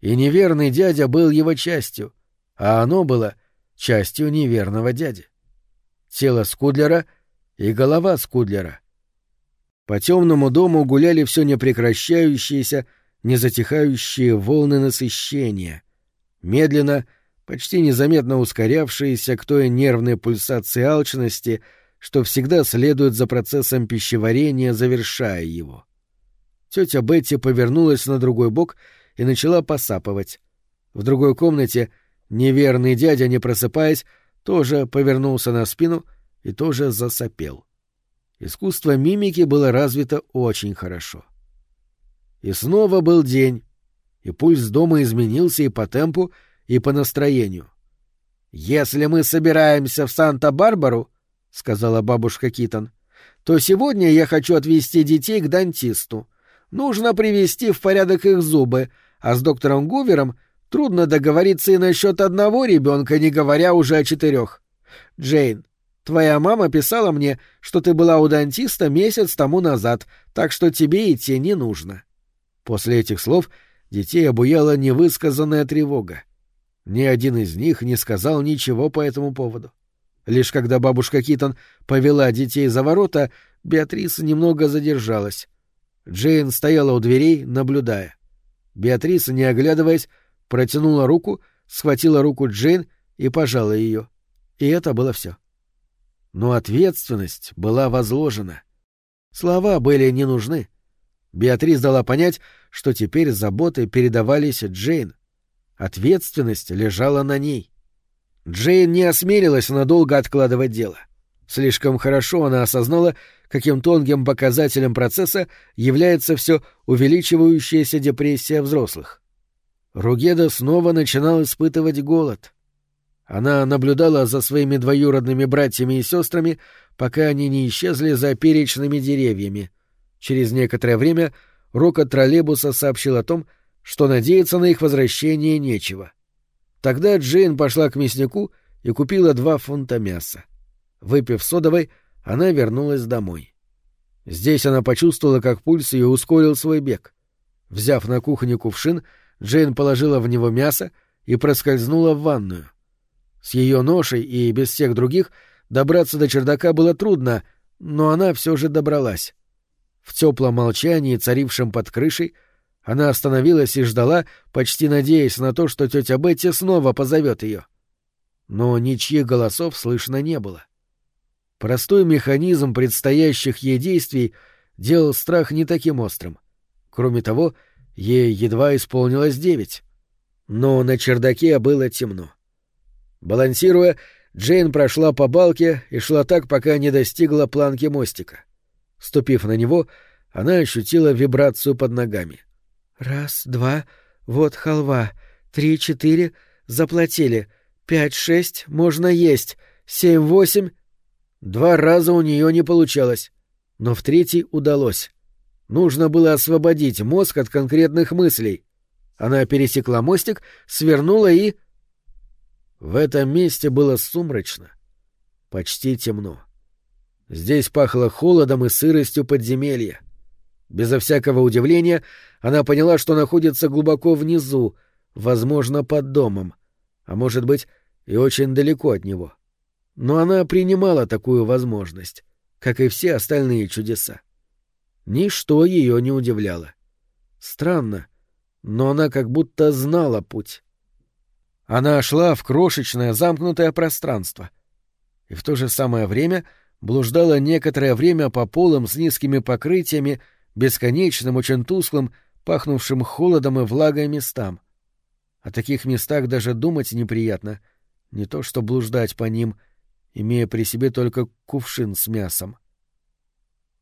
[SPEAKER 2] И неверный дядя был его частью, а оно было частью неверного дяди. Тело Скудлера и голова Скудлера. По темному дому гуляли все непрекращающиеся, незатихающие волны насыщения, медленно, почти незаметно ускорявшиеся к той нервной пульсации алчности, что всегда следует за процессом пищеварения, завершая его. Тетя Бетти повернулась на другой бок и начала посапывать. В другой комнате неверный дядя, не просыпаясь, тоже повернулся на спину и тоже засопел. Искусство мимики было развито очень хорошо. И снова был день, и пульс дома изменился и по темпу, и по настроению. «Если мы собираемся в Санта-Барбару, — сказала бабушка Китон, — то сегодня я хочу отвезти детей к дантисту. Нужно привести в порядок их зубы, а с доктором Гувером трудно договориться и насчет одного ребенка, не говоря уже о четырех. Джейн, твоя мама писала мне, что ты была у дантиста месяц тому назад, так что тебе идти не нужно. После этих слов детей обуяла невысказанная тревога. Ни один из них не сказал ничего по этому поводу. Лишь когда бабушка Китон повела детей за ворота, Беатриса немного задержалась. Джейн стояла у дверей, наблюдая. Беатриса, не оглядываясь, протянула руку, схватила руку Джейн и пожала ее. И это было все. Но ответственность была возложена. Слова были не нужны. Беатрис дала понять, что теперь заботы передавались Джейн. Ответственность лежала на ней. Джейн не осмелилась надолго откладывать дело. Слишком хорошо она осознала, каким тонким показателем процесса является все увеличивающаяся депрессия взрослых. Ругеда снова начинал испытывать голод. Она наблюдала за своими двоюродными братьями и сестрами, пока они не исчезли за перечными деревьями — Через некоторое время рокот троллейбуса сообщил о том, что надеяться на их возвращение нечего. Тогда Джейн пошла к мяснику и купила два фунта мяса. Выпив содовой, она вернулась домой. Здесь она почувствовала, как пульс ее ускорил свой бег. Взяв на кухне кувшин, Джейн положила в него мясо и проскользнула в ванную. С ее ношей и без всех других добраться до чердака было трудно, но она все же добралась. В теплом молчании, царившем под крышей, она остановилась и ждала, почти надеясь на то, что тетя Бетти снова позовет ее. Но ничьих голосов слышно не было. Простой механизм предстоящих ей действий делал страх не таким острым. Кроме того, ей едва исполнилось девять. Но на чердаке было темно. Балансируя,
[SPEAKER 1] Джейн прошла по балке и шла так, пока не достигла планки мостика. Ступив на него, она ощутила вибрацию под ногами.
[SPEAKER 2] «Раз, два, вот халва. Три, четыре, заплатили. Пять, шесть, можно есть. Семь, восемь...»
[SPEAKER 1] Два раза у нее не получалось, но в третий удалось. Нужно было освободить мозг от конкретных мыслей. Она пересекла мостик, свернула и... В этом месте было сумрачно, почти темно. Здесь пахло холодом и сыростью подземелья. Безо всякого удивления она поняла, что находится глубоко внизу, возможно, под домом, а может быть, и очень далеко от него. Но она принимала такую возможность, как и все остальные чудеса. Ничто ее не удивляло. Странно, но она как будто знала путь. Она шла в крошечное замкнутое пространство и в то же самое время блуждала некоторое время по полам с низкими покрытиями, бесконечным, очень тусклым, пахнувшим холодом и влагой местам. О таких местах даже думать неприятно, не то что блуждать по ним, имея при себе только кувшин с мясом.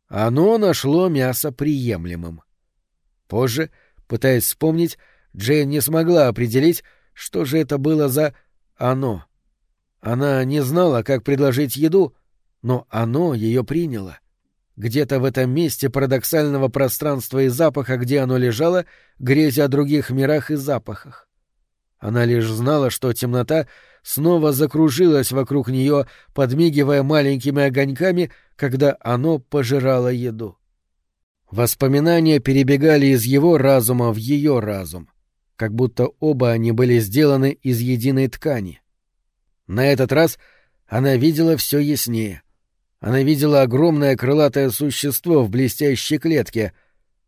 [SPEAKER 1] Оно нашло мясо приемлемым. Позже, пытаясь вспомнить, Джейн не смогла определить, что же это было за «оно». Она не знала, как предложить еду, но оно ее приняло. Где-то в этом месте парадоксального пространства и запаха, где оно лежало, грезя о других мирах и запахах. Она лишь знала, что темнота снова закружилась вокруг нее, подмигивая маленькими огоньками, когда оно пожирало еду. Воспоминания перебегали из его разума в ее разум, как будто оба они были сделаны из единой ткани. На этот раз она видела все яснее. Она видела огромное крылатое существо в блестящей клетке.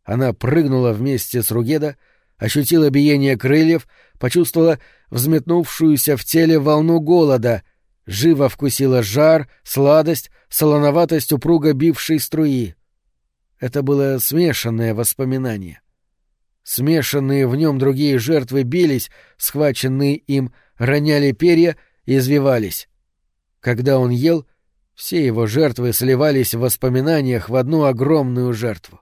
[SPEAKER 1] Она прыгнула вместе с Ругеда, ощутила биение крыльев, почувствовала взметнувшуюся в теле волну голода, живо вкусила жар, сладость, солоноватость упруго бившей струи. Это было смешанное воспоминание. Смешанные в нем другие жертвы бились, схваченные им, роняли перья и извивались. Когда он ел, все его жертвы сливались в воспоминаниях в одну огромную жертву.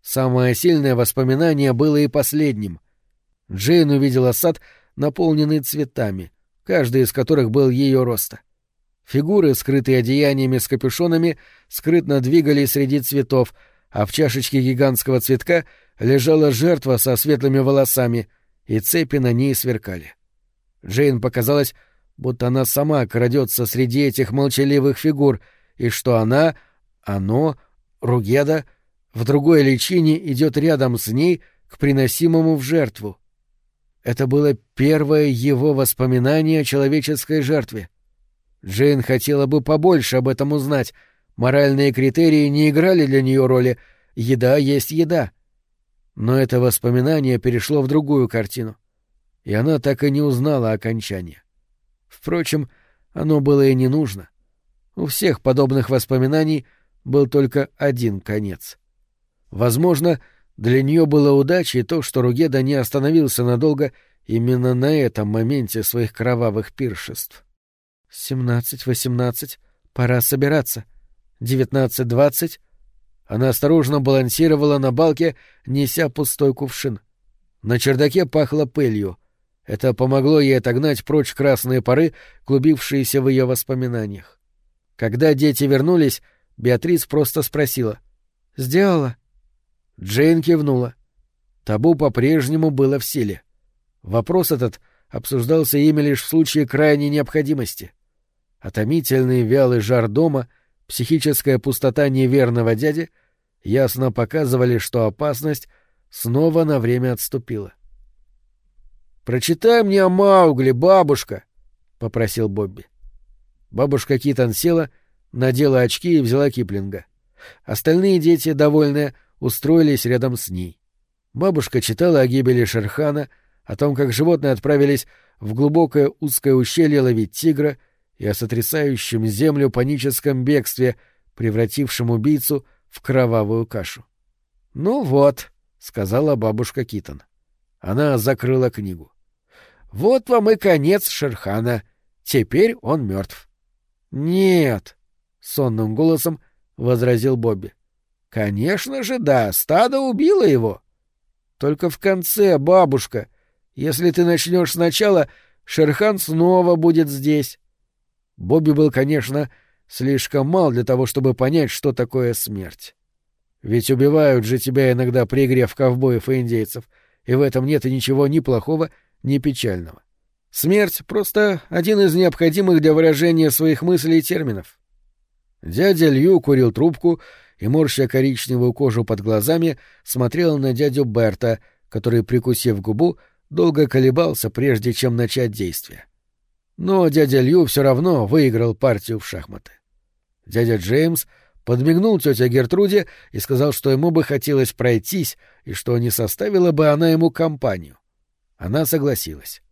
[SPEAKER 1] Самое сильное воспоминание было и последним. Джейн увидела сад, наполненный цветами, каждый из которых был ее роста. Фигуры, скрытые одеяниями с капюшонами, скрытно двигались среди цветов, а в чашечке гигантского цветка лежала жертва со светлыми волосами, и цепи на ней сверкали. Джейн показалось, будто она сама крадется среди этих молчаливых фигур, и что она, оно, Ругеда, в другой личине идет рядом с ней к приносимому в жертву. Это было первое его воспоминание о человеческой жертве. Джейн хотела бы побольше об этом узнать. Моральные критерии не играли для нее роли. Еда есть еда. Но это воспоминание перешло в другую картину. И она так и не узнала окончания. Впрочем, оно было и не нужно. У всех подобных воспоминаний был только один конец. Возможно, для нее было удачей то, что Ругеда не остановился надолго именно на этом моменте своих кровавых пиршеств. «Семнадцать, восемнадцать, пора собираться. Девятнадцать, двадцать...» Она осторожно балансировала на балке, неся пустой кувшин. На чердаке пахло пылью. Это помогло ей отогнать прочь красные пары, клубившиеся в ее воспоминаниях. Когда дети вернулись, Беатрис просто спросила. «Сделала?» Джейн кивнула. Табу по-прежнему было в силе. Вопрос этот обсуждался ими лишь в случае крайней необходимости. Отомительный вялый жар дома, психическая пустота неверного дяди ясно показывали, что опасность снова на время отступила. «Прочитай мне о Маугли, бабушка!» — попросил Бобби. Бабушка Китон села, надела очки и взяла Киплинга. Остальные дети, довольные, устроились рядом с ней. Бабушка читала о гибели Шерхана, о том, как животные отправились в глубокое узкое ущелье ловить тигра и о сотрясающем землю паническом бегстве, превратившем убийцу в кровавую кашу. «Ну вот», — сказала бабушка Китон. Она закрыла книгу. «Вот вам и конец Шерхана.
[SPEAKER 2] Теперь он мертв. Нет, сонным голосом возразил Бобби. Конечно же, да, стадо убило его. Только в конце, бабушка, если ты начнешь сначала, Шерхан снова будет здесь. Бобби был, конечно, слишком мал для того, чтобы понять, что такое смерть. Ведь убивают же тебя иногда при игре в ковбоев и индейцев, и в этом нет и ничего ни плохого, ни печального. Смерть — просто один из необходимых для выражения своих мыслей терминов. Дядя Лью курил трубку и, морща коричневую кожу под глазами, смотрел на дядю Берта, который, прикусив губу, долго колебался, прежде чем начать действие. Но дядя Лью все равно выиграл партию в шахматы. Дядя Джеймс подмигнул тете Гертруде и сказал, что ему бы хотелось пройтись и что не составила бы она ему компанию. Она согласилась.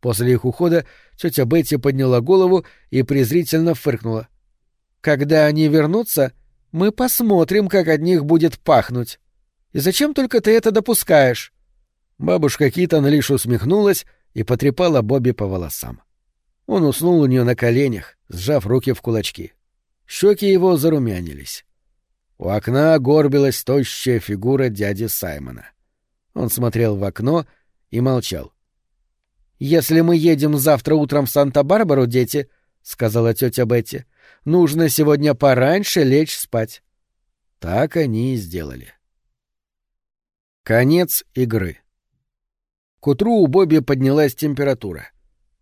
[SPEAKER 2] После их ухода тетя Бетти подняла голову и презрительно фыркнула. «Когда они вернутся, мы посмотрим, как от них будет пахнуть. И зачем только ты это допускаешь?» Бабушка Китон лишь усмехнулась и потрепала Бобби по волосам. Он уснул у нее на коленях, сжав руки в кулачки. Щеки его зарумянились. У окна горбилась тощая фигура дяди Саймона. Он смотрел в окно и молчал. «Если мы едем завтра утром в Санта-Барбару, дети», — сказала тетя Бетти, — «нужно сегодня пораньше лечь спать». Так они и сделали. Конец игры. К утру у Бобби поднялась температура,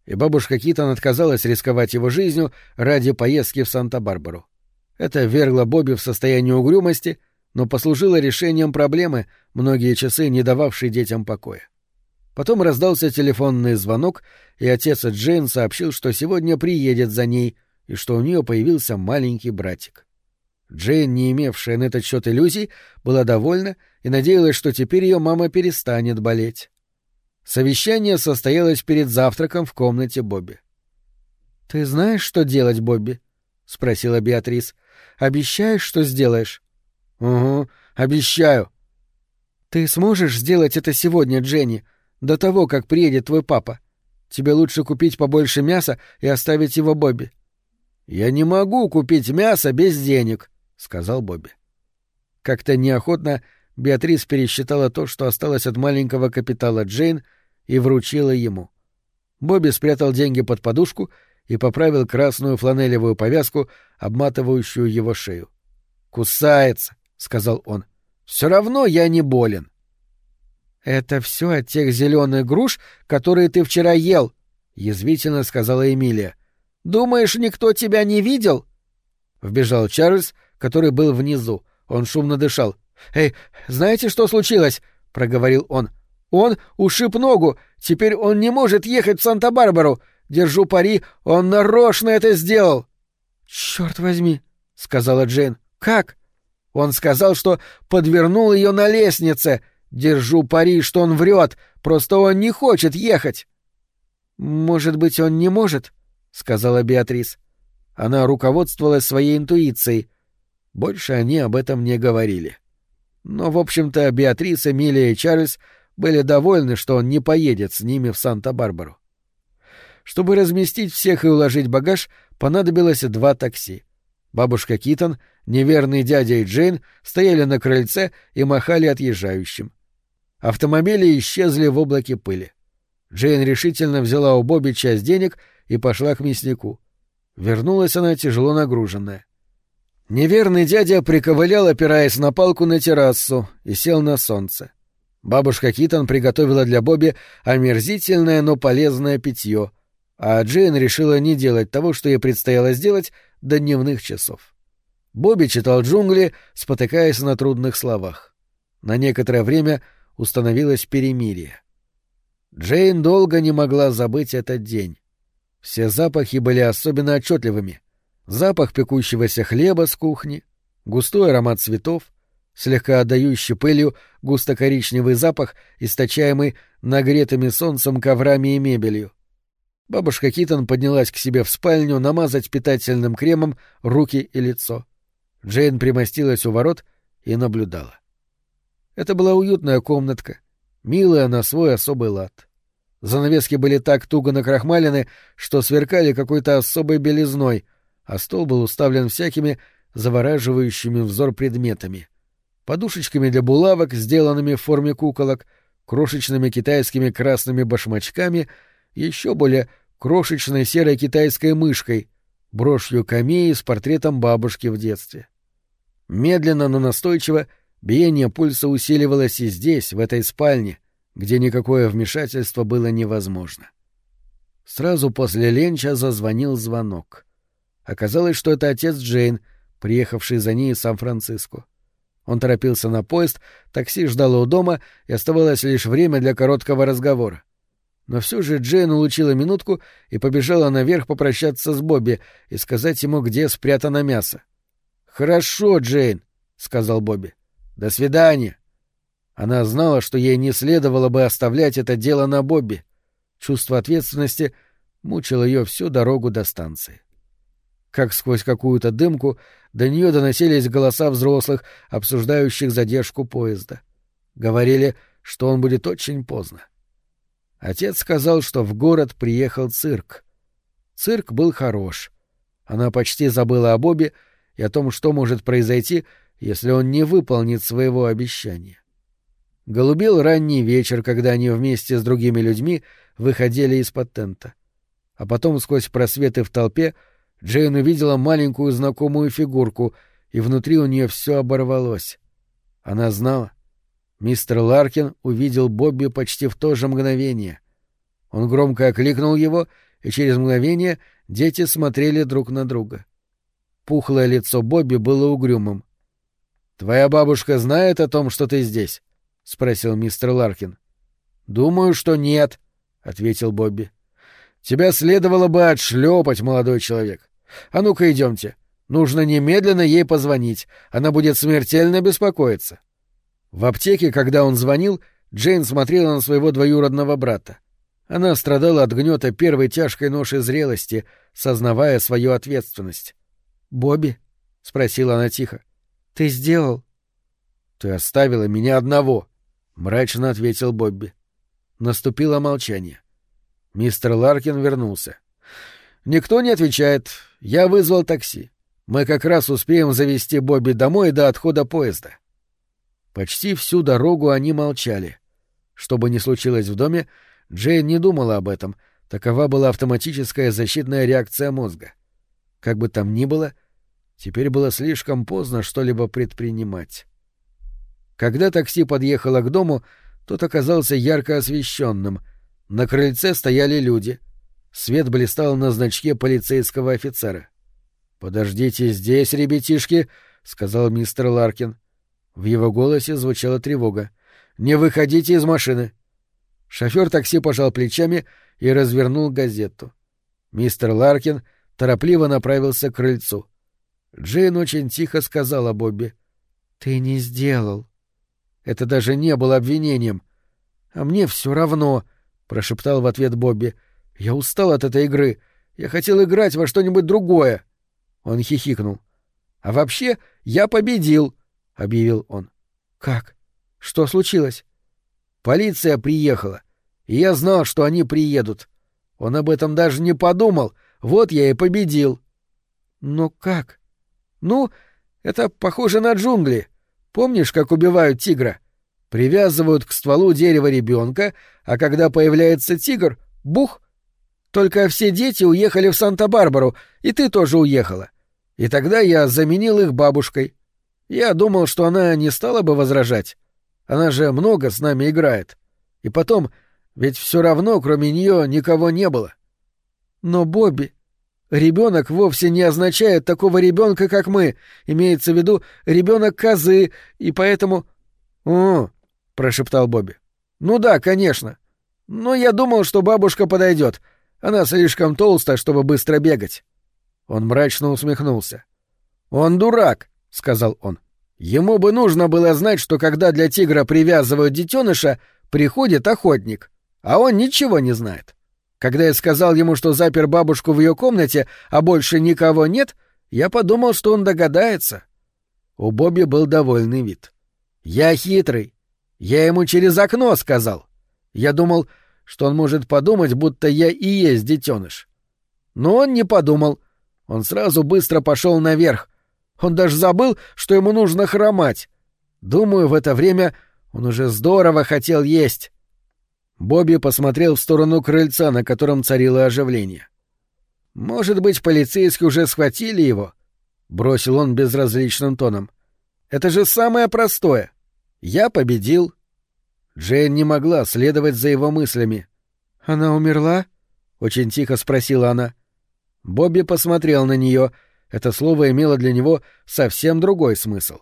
[SPEAKER 2] и бабушка Китон отказалась рисковать его жизнью ради поездки в Санта-Барбару. Это вергло Бобби в состояние угрюмости, но послужило решением проблемы, многие часы не дававшей детям покоя. Потом раздался телефонный звонок, и отец Джейн сообщил, что сегодня приедет за ней и что у нее появился маленький братик. Джейн, не имевшая на этот счет иллюзий, была довольна и надеялась, что теперь ее мама перестанет болеть. Совещание состоялось перед завтраком в комнате Бобби. «Ты знаешь, что делать, Бобби?» — спросила Беатрис. «Обещаешь, что сделаешь?» «Угу, обещаю». «Ты сможешь сделать это сегодня, Дженни?» До того, как приедет твой папа. Тебе лучше купить побольше мяса и оставить его Бобби. — Я не могу купить мясо без денег, — сказал Бобби. Как-то неохотно Беатрис пересчитала то, что осталось от маленького капитала Джейн, и вручила ему. Бобби спрятал деньги под подушку и поправил красную фланелевую повязку, обматывающую его шею. «Кусается», — сказал он. «Все равно я не болен». «Это все от тех зеленых груш, которые ты вчера ел», — язвительно сказала Эмилия. «Думаешь, никто тебя не видел?» Вбежал Чарльз, который был внизу. Он шумно дышал. «Эй, знаете, что случилось?» — проговорил он. «Он ушиб ногу. Теперь он не может ехать в Санта-Барбару. Держу пари, он нарочно это сделал». «Черт возьми», — сказала Джейн. «Как?» Он сказал, что подвернул ее на лестнице. Держу пари, что он врет, просто он не хочет ехать. Может быть, он не может, сказала Беатрис. Она руководствовалась своей интуицией. Больше они об этом не говорили. Но, в общем-то, Беатрис, Эмилия и Чарльз были довольны, что он не поедет с ними в Санта-Барбару. Чтобы разместить всех и уложить багаж, понадобилось два такси. Бабушка Китон, неверный дядя и Джейн стояли на крыльце и махали отъезжающим. Автомобили исчезли в облаке пыли. Джейн решительно взяла у Бобби часть денег и пошла к мяснику. Вернулась она тяжело нагруженная. Неверный дядя приковылял, опираясь на палку на террасу, и сел на солнце. Бабушка Китон приготовила для Бобби омерзительное, но полезное питье, а Джейн решила не делать того, что ей предстояло сделать до дневных часов. Бобби читал джунгли, спотыкаясь на трудных словах. На некоторое время — установилось перемирие. Джейн долго не могла забыть этот день. Все запахи были особенно отчетливыми. Запах пекущегося хлеба с кухни, густой аромат цветов, слегка отдающий пылью густо-коричневый запах, источаемый нагретыми солнцем коврами и мебелью. Бабушка Китон поднялась к себе в спальню намазать питательным кремом руки и лицо. Джейн примостилась у ворот и наблюдала. Это была уютная комнатка, милая на свой особый лад. Занавески были так туго накрахмалены, что сверкали какой-то особой белизной, а стол был уставлен всякими завораживающими взор предметами. Подушечками для булавок, сделанными в форме куколок, крошечными китайскими красными башмачками, еще более крошечной серой китайской мышкой, брошью камеи с портретом бабушки в детстве. Медленно, но настойчиво биение пульса усиливалось и здесь, в этой спальне, где никакое вмешательство было невозможно. Сразу после ленча зазвонил звонок. Оказалось, что это отец Джейн, приехавший за ней из Сан-Франциско. Он торопился на поезд, такси ждало у дома, и оставалось лишь время для короткого разговора. Но все же Джейн улучила минутку и побежала наверх попрощаться с Бобби и сказать ему, где спрятано мясо. «Хорошо, Джейн», — сказал Бобби. «До свидания». Она знала, что ей не следовало бы оставлять это дело на Бобби. Чувство ответственности мучило ее всю дорогу до станции. Как сквозь какую-то дымку до нее доносились голоса взрослых, обсуждающих задержку поезда. Говорили, что он будет очень поздно. Отец сказал, что в город приехал цирк. Цирк был хорош. Она почти забыла о Бобе и о том, что может произойти, если он не выполнит своего обещания. Голубел ранний вечер, когда они вместе с другими людьми выходили из-под тента. А потом сквозь просветы в толпе Джейн увидела маленькую знакомую фигурку, и внутри у нее все оборвалось. Она знала. Мистер Ларкин увидел Бобби почти в то же мгновение. Он громко окликнул его, и через мгновение дети смотрели друг на друга. Пухлое лицо Бобби было угрюмым. «Твоя бабушка знает о том, что ты здесь?» — спросил мистер Ларкин. «Думаю, что нет», — ответил Бобби. «Тебя следовало бы отшлепать, молодой человек. А ну-ка идемте. Нужно немедленно ей позвонить. Она будет смертельно беспокоиться». В аптеке, когда он звонил, Джейн смотрела на своего двоюродного брата. Она страдала от гнета первой тяжкой ноши зрелости, сознавая свою ответственность. «Бобби?» — спросила она тихо. «Ты сделал?» «Ты оставила меня одного», — мрачно ответил Бобби. Наступило молчание. Мистер Ларкин вернулся. «Никто не отвечает. Я вызвал такси. Мы как раз успеем завести Бобби домой до отхода поезда». Почти всю дорогу они молчали. Что бы ни случилось в доме, Джейн не думала об этом. Такова была автоматическая защитная реакция мозга. Как бы там ни было, теперь было слишком поздно что-либо предпринимать. Когда такси подъехало к дому, тот оказался ярко освещенным. На крыльце стояли люди. Свет блистал на значке полицейского офицера. «Подождите здесь, ребятишки», — сказал мистер Ларкин. В его голосе звучала тревога. «Не выходите из машины!» Шофер такси пожал плечами и развернул газету. Мистер Ларкин торопливо направился к крыльцу. Джейн очень тихо сказала Бобби. «Ты не сделал. Это даже не было обвинением. А мне все равно, прошептал в ответ Бобби. Я устал от этой игры. Я хотел играть во что-нибудь другое. Он хихикнул. А вообще, я победил, объявил он. Как? Что случилось? Полиция приехала. И я знал, что они приедут. Он об этом даже не подумал. Вот я и победил. Но как? Ну, это похоже на джунгли. Помнишь, как убивают тигра? Привязывают к стволу дерева ребенка, а когда появляется тигр, бух! Только все дети уехали в Санта-Барбару, и ты тоже уехала. И тогда я заменил их бабушкой. Я думал, что она не стала бы возражать. Она же много с нами играет. И потом, ведь все равно, кроме нее, никого не было. Но Бобби, Ребенок вовсе не означает такого ребенка, как мы. Имеется в виду ребенок козы, и поэтому. О, прошептал Бобби. Ну да, конечно. Но я думал, что бабушка подойдет. Она слишком толстая, чтобы быстро бегать. Он мрачно усмехнулся. Он дурак, сказал он. Ему бы нужно было знать, что когда для тигра привязывают детеныша, приходит охотник, а он ничего не знает. Когда я сказал ему, что запер бабушку в ее комнате, а больше никого нет, я подумал, что он догадается. У Бобби был довольный вид. Я хитрый. Я ему через окно сказал. Я думал, что он может подумать, будто я и есть детеныш. Но он не подумал. Он сразу быстро пошел наверх. Он даже забыл, что ему нужно хромать. Думаю, в это время он уже здорово хотел есть. Бобби посмотрел в сторону крыльца, на котором царило оживление. «Может быть, полицейские уже схватили его?» — бросил он безразличным тоном. «Это же самое простое. Я победил». Джейн не могла следовать за его мыслями. «Она умерла?» — очень тихо спросила она. Бобби посмотрел на нее. Это слово имело для него совсем другой смысл.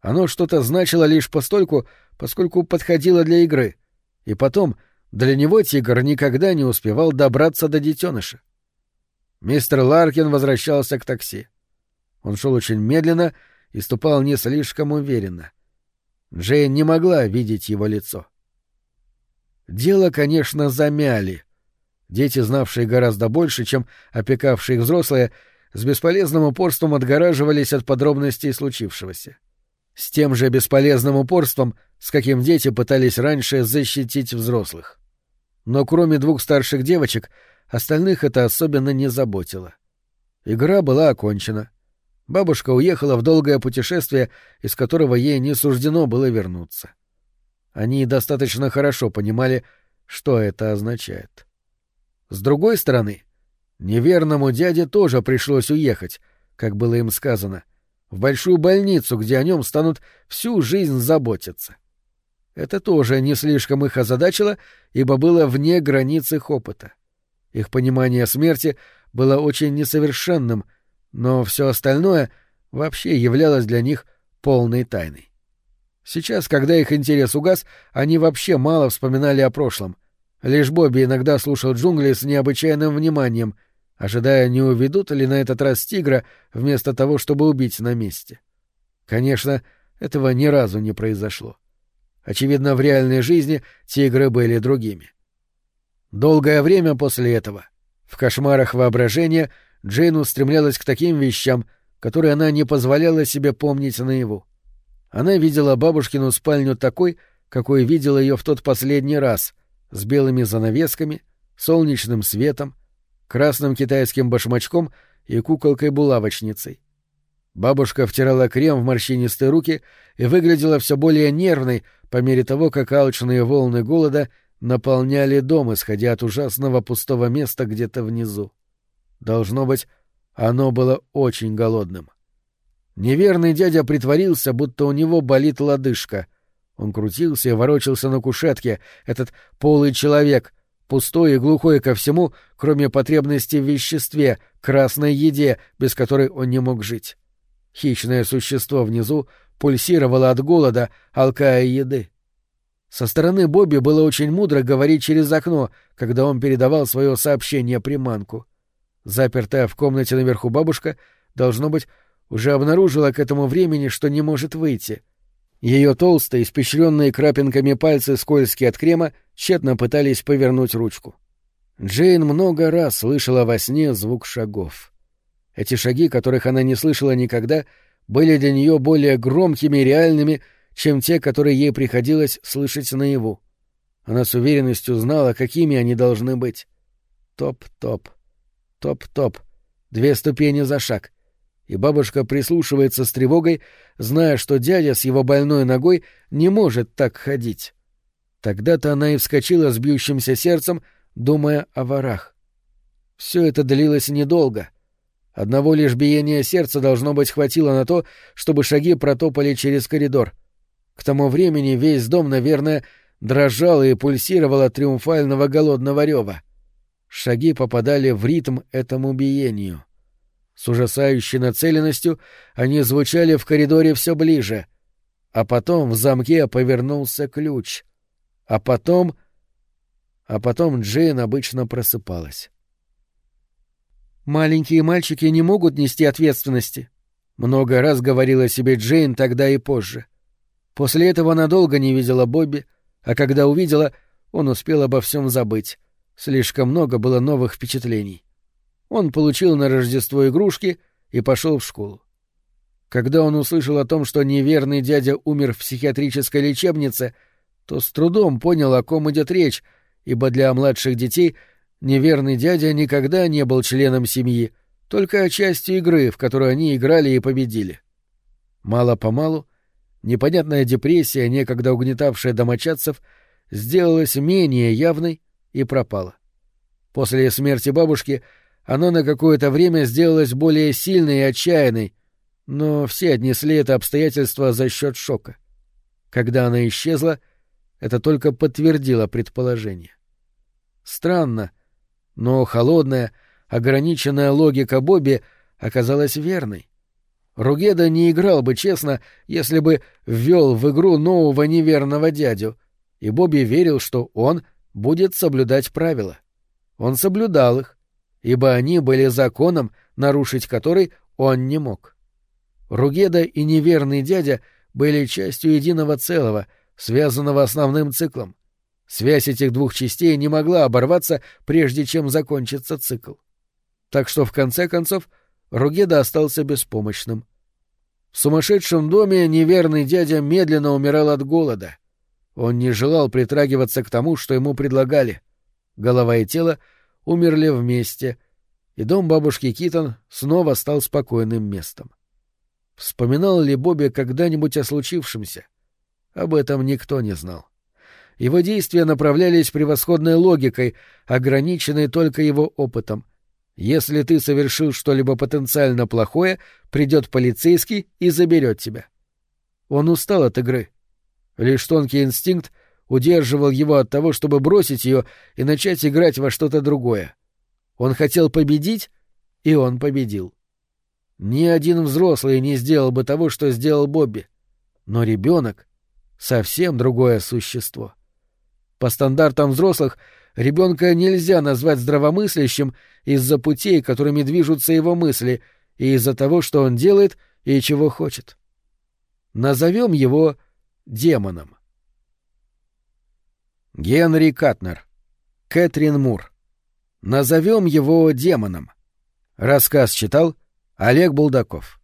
[SPEAKER 2] Оно что-то значило лишь постольку, поскольку подходило для игры. И потом, для него тигр никогда не успевал добраться до детеныша. Мистер Ларкин возвращался к такси. Он шел очень медленно и ступал не слишком уверенно. Джейн не могла видеть его лицо. Дело, конечно, замяли. Дети, знавшие гораздо больше, чем опекавшие их взрослые, с бесполезным упорством отгораживались от подробностей случившегося. С тем же бесполезным упорством, с каким дети пытались раньше защитить взрослых. Но кроме двух старших девочек, остальных это особенно не заботило. Игра была окончена. Бабушка уехала в долгое путешествие, из которого ей не суждено было вернуться. Они достаточно хорошо понимали, что это означает. С другой стороны, неверному дяде тоже пришлось уехать, как было им сказано, в большую больницу, где о нем станут всю жизнь заботиться. Это тоже не слишком их озадачило, ибо было вне границ их опыта. Их понимание смерти было очень несовершенным, но все остальное вообще являлось для них полной тайной. Сейчас, когда их интерес угас, они вообще мало вспоминали о прошлом — Лишь Бобби иногда слушал джунгли с необычайным вниманием, ожидая, не уведут ли на этот раз тигра вместо того, чтобы убить на месте. Конечно, этого ни разу не произошло. Очевидно, в реальной жизни тигры были другими. Долгое время после этого, в кошмарах воображения, Джейн устремлялась к таким вещам, которые она не позволяла себе помнить наяву. Она видела бабушкину спальню такой, какой видела ее в тот последний раз, с белыми занавесками, солнечным светом, красным китайским башмачком и куколкой-булавочницей. Бабушка втирала крем в морщинистые руки и выглядела все более нервной по мере того, как алчные волны голода наполняли дом, исходя от ужасного пустого места где-то внизу. Должно быть, оно было очень голодным. Неверный дядя притворился, будто у него болит лодыжка — он крутился и ворочался на кушетке, этот полый человек, пустой и глухой ко всему, кроме потребности в веществе, красной еде, без которой он не мог жить. Хищное существо внизу пульсировало от голода, алкая еды. Со стороны Бобби было очень мудро говорить через окно, когда он передавал свое сообщение приманку. Запертая в комнате наверху бабушка, должно быть, уже обнаружила к этому времени, что не может выйти — ее толстые, испещренные крапинками пальцы скользкие от крема, тщетно пытались повернуть ручку. Джейн много раз слышала во сне звук шагов. Эти шаги, которых она не слышала никогда, были для нее более громкими и реальными, чем те, которые ей приходилось слышать наяву. Она с уверенностью знала, какими они должны быть. Топ-топ, топ-топ, две ступени за шаг — и бабушка прислушивается с тревогой, зная, что дядя с его больной ногой не может так ходить. Тогда-то она и вскочила с бьющимся сердцем, думая о ворах. Все это длилось недолго. Одного лишь биения сердца должно быть хватило на то, чтобы шаги протопали через коридор. К тому времени весь дом, наверное, дрожал и пульсировал от триумфального голодного рева. Шаги попадали в ритм этому биению. С ужасающей нацеленностью они звучали в коридоре все ближе. А потом в замке повернулся ключ. А потом... А потом Джейн обычно просыпалась. «Маленькие мальчики не могут нести ответственности», — много раз говорила себе Джейн тогда и позже. После этого она долго не видела Бобби, а когда увидела, он успел обо всем забыть. Слишком много было новых впечатлений. Он получил на Рождество игрушки и пошел в школу. Когда он услышал о том, что неверный дядя умер в психиатрической лечебнице, то с трудом понял, о ком идет речь, ибо для младших детей неверный дядя никогда не был членом семьи, только частью игры, в которую они играли и победили. Мало-помалу непонятная депрессия, некогда угнетавшая домочадцев, сделалась менее явной и пропала. После смерти бабушки она на какое-то время сделалась более сильной и отчаянной, но все отнесли это обстоятельство за счет шока. Когда она исчезла, это только подтвердило предположение. Странно, но холодная, ограниченная логика Бобби оказалась верной. Ругеда не играл бы честно, если бы ввел в игру нового неверного дядю, и Бобби верил, что он будет соблюдать правила. Он соблюдал их, ибо они были законом, нарушить который он не мог. Ругеда и неверный дядя были частью единого целого, связанного основным циклом. Связь этих двух частей не могла оборваться, прежде чем закончится цикл. Так что, в конце концов, Ругеда остался беспомощным. В сумасшедшем доме неверный дядя медленно умирал от голода. Он не желал притрагиваться к тому, что ему предлагали. Голова и тело умерли вместе, и дом бабушки Китон снова стал спокойным местом. Вспоминал ли Бобби когда-нибудь о случившемся? Об этом никто не знал. Его действия направлялись превосходной логикой, ограниченной только его опытом. Если ты совершил что-либо потенциально плохое, придет полицейский и заберет тебя. Он устал от игры. Лишь тонкий инстинкт удерживал его от того, чтобы бросить ее и начать играть во что-то другое. Он хотел победить, и он победил. Ни один взрослый не сделал бы того, что сделал Бобби. Но ребенок — совсем другое существо. По стандартам взрослых ребенка нельзя назвать здравомыслящим из-за путей, которыми движутся его мысли, и из-за того, что он делает и чего хочет. Назовем его демоном. Генри Катнер. Кэтрин Мур. Назовем его демоном. Рассказ читал Олег Булдаков